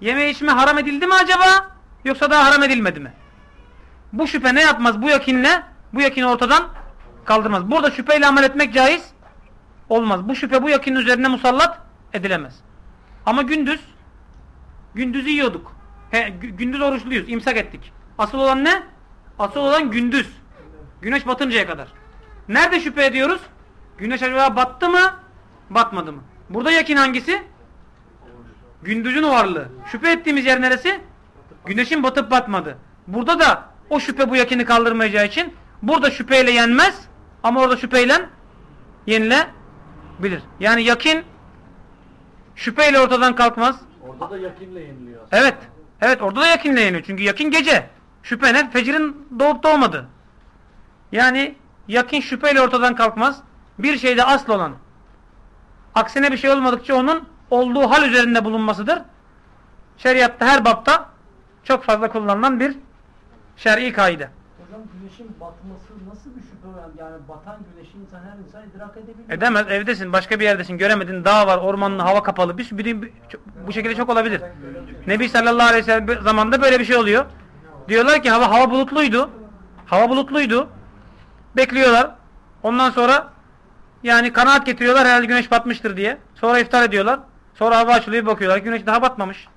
Yeme içme haram edildi mi acaba? Yoksa daha haram edilmedi mi? Bu şüphe ne yapmaz? Bu yakinle bu yakini ortadan kaldırmaz. Burada şüpheyle amel etmek caiz olmaz. Bu şüphe bu yakinin üzerine musallat edilemez. Ama gündüz gündüzü yiyorduk. He, gü- gündüz oruçluyuz. imsak ettik. Asıl olan ne? Asıl olan gündüz. Güneş batıncaya kadar. Nerede şüphe ediyoruz? Güneş acaba battı mı? Batmadı mı? Burada yakin hangisi? Gündüzün varlığı. Şüphe ettiğimiz yer neresi? Güneşin batıp batmadı. Burada da o şüphe bu yakini kaldırmayacağı için burada şüpheyle yenmez ama orada şüpheyle yenilebilir. Yani yakin şüpheyle ortadan kalkmaz. orada da yakinle yeniliyor. aslında. Evet. Evet orada da yakinle yeniyor. Çünkü yakin gece. Şüphe ne? Fecrin doğup doğmadı. Yani yakin şüpheyle ortadan kalkmaz. Bir şeyde asıl olan aksine bir şey olmadıkça onun olduğu hal üzerinde bulunmasıdır. Şeriatta her bapta çok fazla kullanılan bir şer'i kaide. Hocam güneşin batması nasıl bir var? Yani batan güneşi insan her insan idrak edebiliyor. Edemez. Evdesin. Başka bir yerdesin. Göremedin. Dağ var. Ormanlı. Hava kapalı. Bir, bir, bir- bu şekilde çok olabilir. Nebi sallallahu aleyhi ve sellem zamanında böyle bir şey oluyor. Diyorlar ki hava hava bulutluydu. Hava bulutluydu. Bekliyorlar. Ondan sonra yani kanaat getiriyorlar herhalde güneş batmıştır diye. Sonra iftar ediyorlar. Sonra hava açılıyor bakıyorlar. Güneş daha batmamış.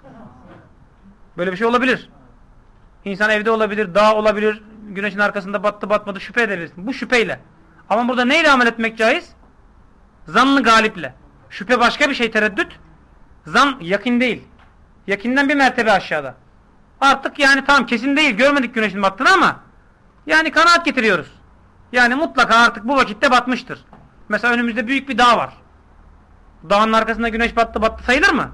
Böyle bir şey olabilir. İnsan evde olabilir, dağ olabilir, güneşin arkasında battı batmadı şüphe edebilirsin. Bu şüpheyle. Ama burada neyle amel etmek caiz? Zannı galiple. Şüphe başka bir şey tereddüt. Zan yakin değil. Yakinden bir mertebe aşağıda. Artık yani tamam kesin değil görmedik güneşin battığını ama yani kanaat getiriyoruz. Yani mutlaka artık bu vakitte batmıştır. Mesela önümüzde büyük bir dağ var. Dağın arkasında güneş battı battı sayılır mı?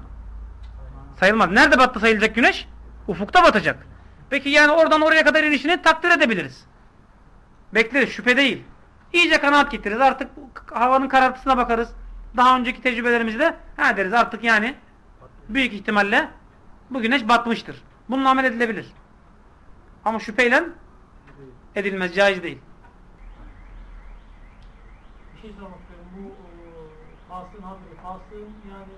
Sayılmaz. Nerede battı sayılacak güneş? Ufukta batacak. Peki yani oradan oraya kadar inişini takdir edebiliriz. Bekleriz şüphe değil. İyice kanaat getiririz. Artık havanın karartısına bakarız. Daha önceki tecrübelerimizde ha deriz artık yani büyük ihtimalle bu güneş batmıştır. Bununla amel edilebilir. Ama şüpheyle edilmez. Caiz değil. Bir şey sormak istiyorum. Bu fasığın haberi, yani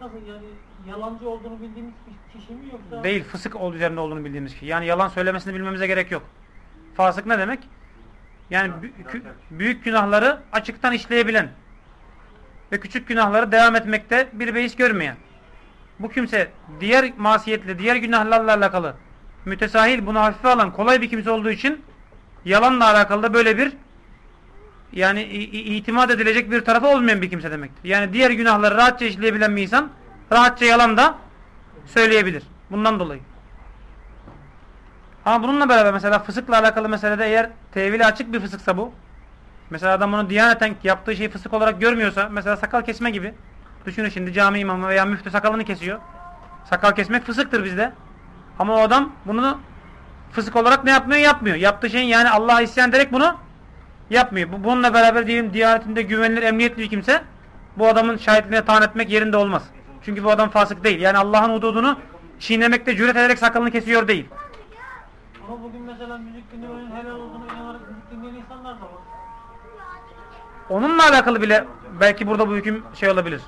nasıl yani yalancı olduğunu bildiğimiz kişi mi yoksa? Değil fısık ol üzerinde olduğunu bildiğimiz kişi. Yani yalan söylemesini bilmemize gerek yok. Fasık ne demek? Yani bü- büyük günahları açıktan işleyebilen ve küçük günahları devam etmekte bir beis görmeyen. Bu kimse diğer masiyetle, diğer günahlarla alakalı mütesahil, bunu hafife alan kolay bir kimse olduğu için yalanla alakalı da böyle bir yani itimat edilecek bir tarafı olmayan bir kimse demektir. Yani diğer günahları rahatça işleyebilen bir insan rahatça yalan da söyleyebilir. Bundan dolayı. Ama bununla beraber mesela fısıkla alakalı meselede eğer tevili açık bir fısıksa bu. Mesela adam onu diyaneten yaptığı şeyi fısık olarak görmüyorsa mesela sakal kesme gibi. Düşünün şimdi cami imamı veya müftü sakalını kesiyor. Sakal kesmek fısıktır bizde. Ama o adam bunu fısık olarak ne yapmıyor? Yapmıyor. Yaptığı şeyin yani Allah'a isyan ederek bunu yapmıyor. Bu, bununla beraber diyelim diyanetinde güvenilir, emniyetli bir kimse bu adamın şahitliğine tahan etmek yerinde olmaz. Çünkü bu adam fasık değil. Yani Allah'ın hududunu çiğnemekte cüret ederek sakalını kesiyor değil. Ama bugün mesela müzik dinlemenin helal olduğunu inanarak müzik dinleyen insanlar da var. Onunla alakalı bile belki burada bu hüküm şey olabilir.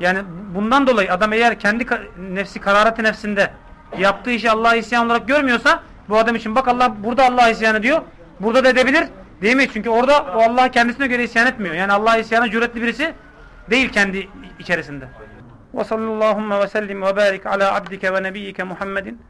Yani bundan dolayı adam eğer kendi nefsi kararati nefsinde yaptığı işi Allah'a isyan olarak görmüyorsa bu adam için bak Allah burada Allah'a isyan ediyor. Burada da edebilir. Değil mi? Çünkü orada o Allah kendisine göre isyan etmiyor. Yani Allah'a isyana cüretli birisi değil kendi içerisinde. Ve sallallahu ve sellim ve barik ala abdike ve nebiyyike Muhammedin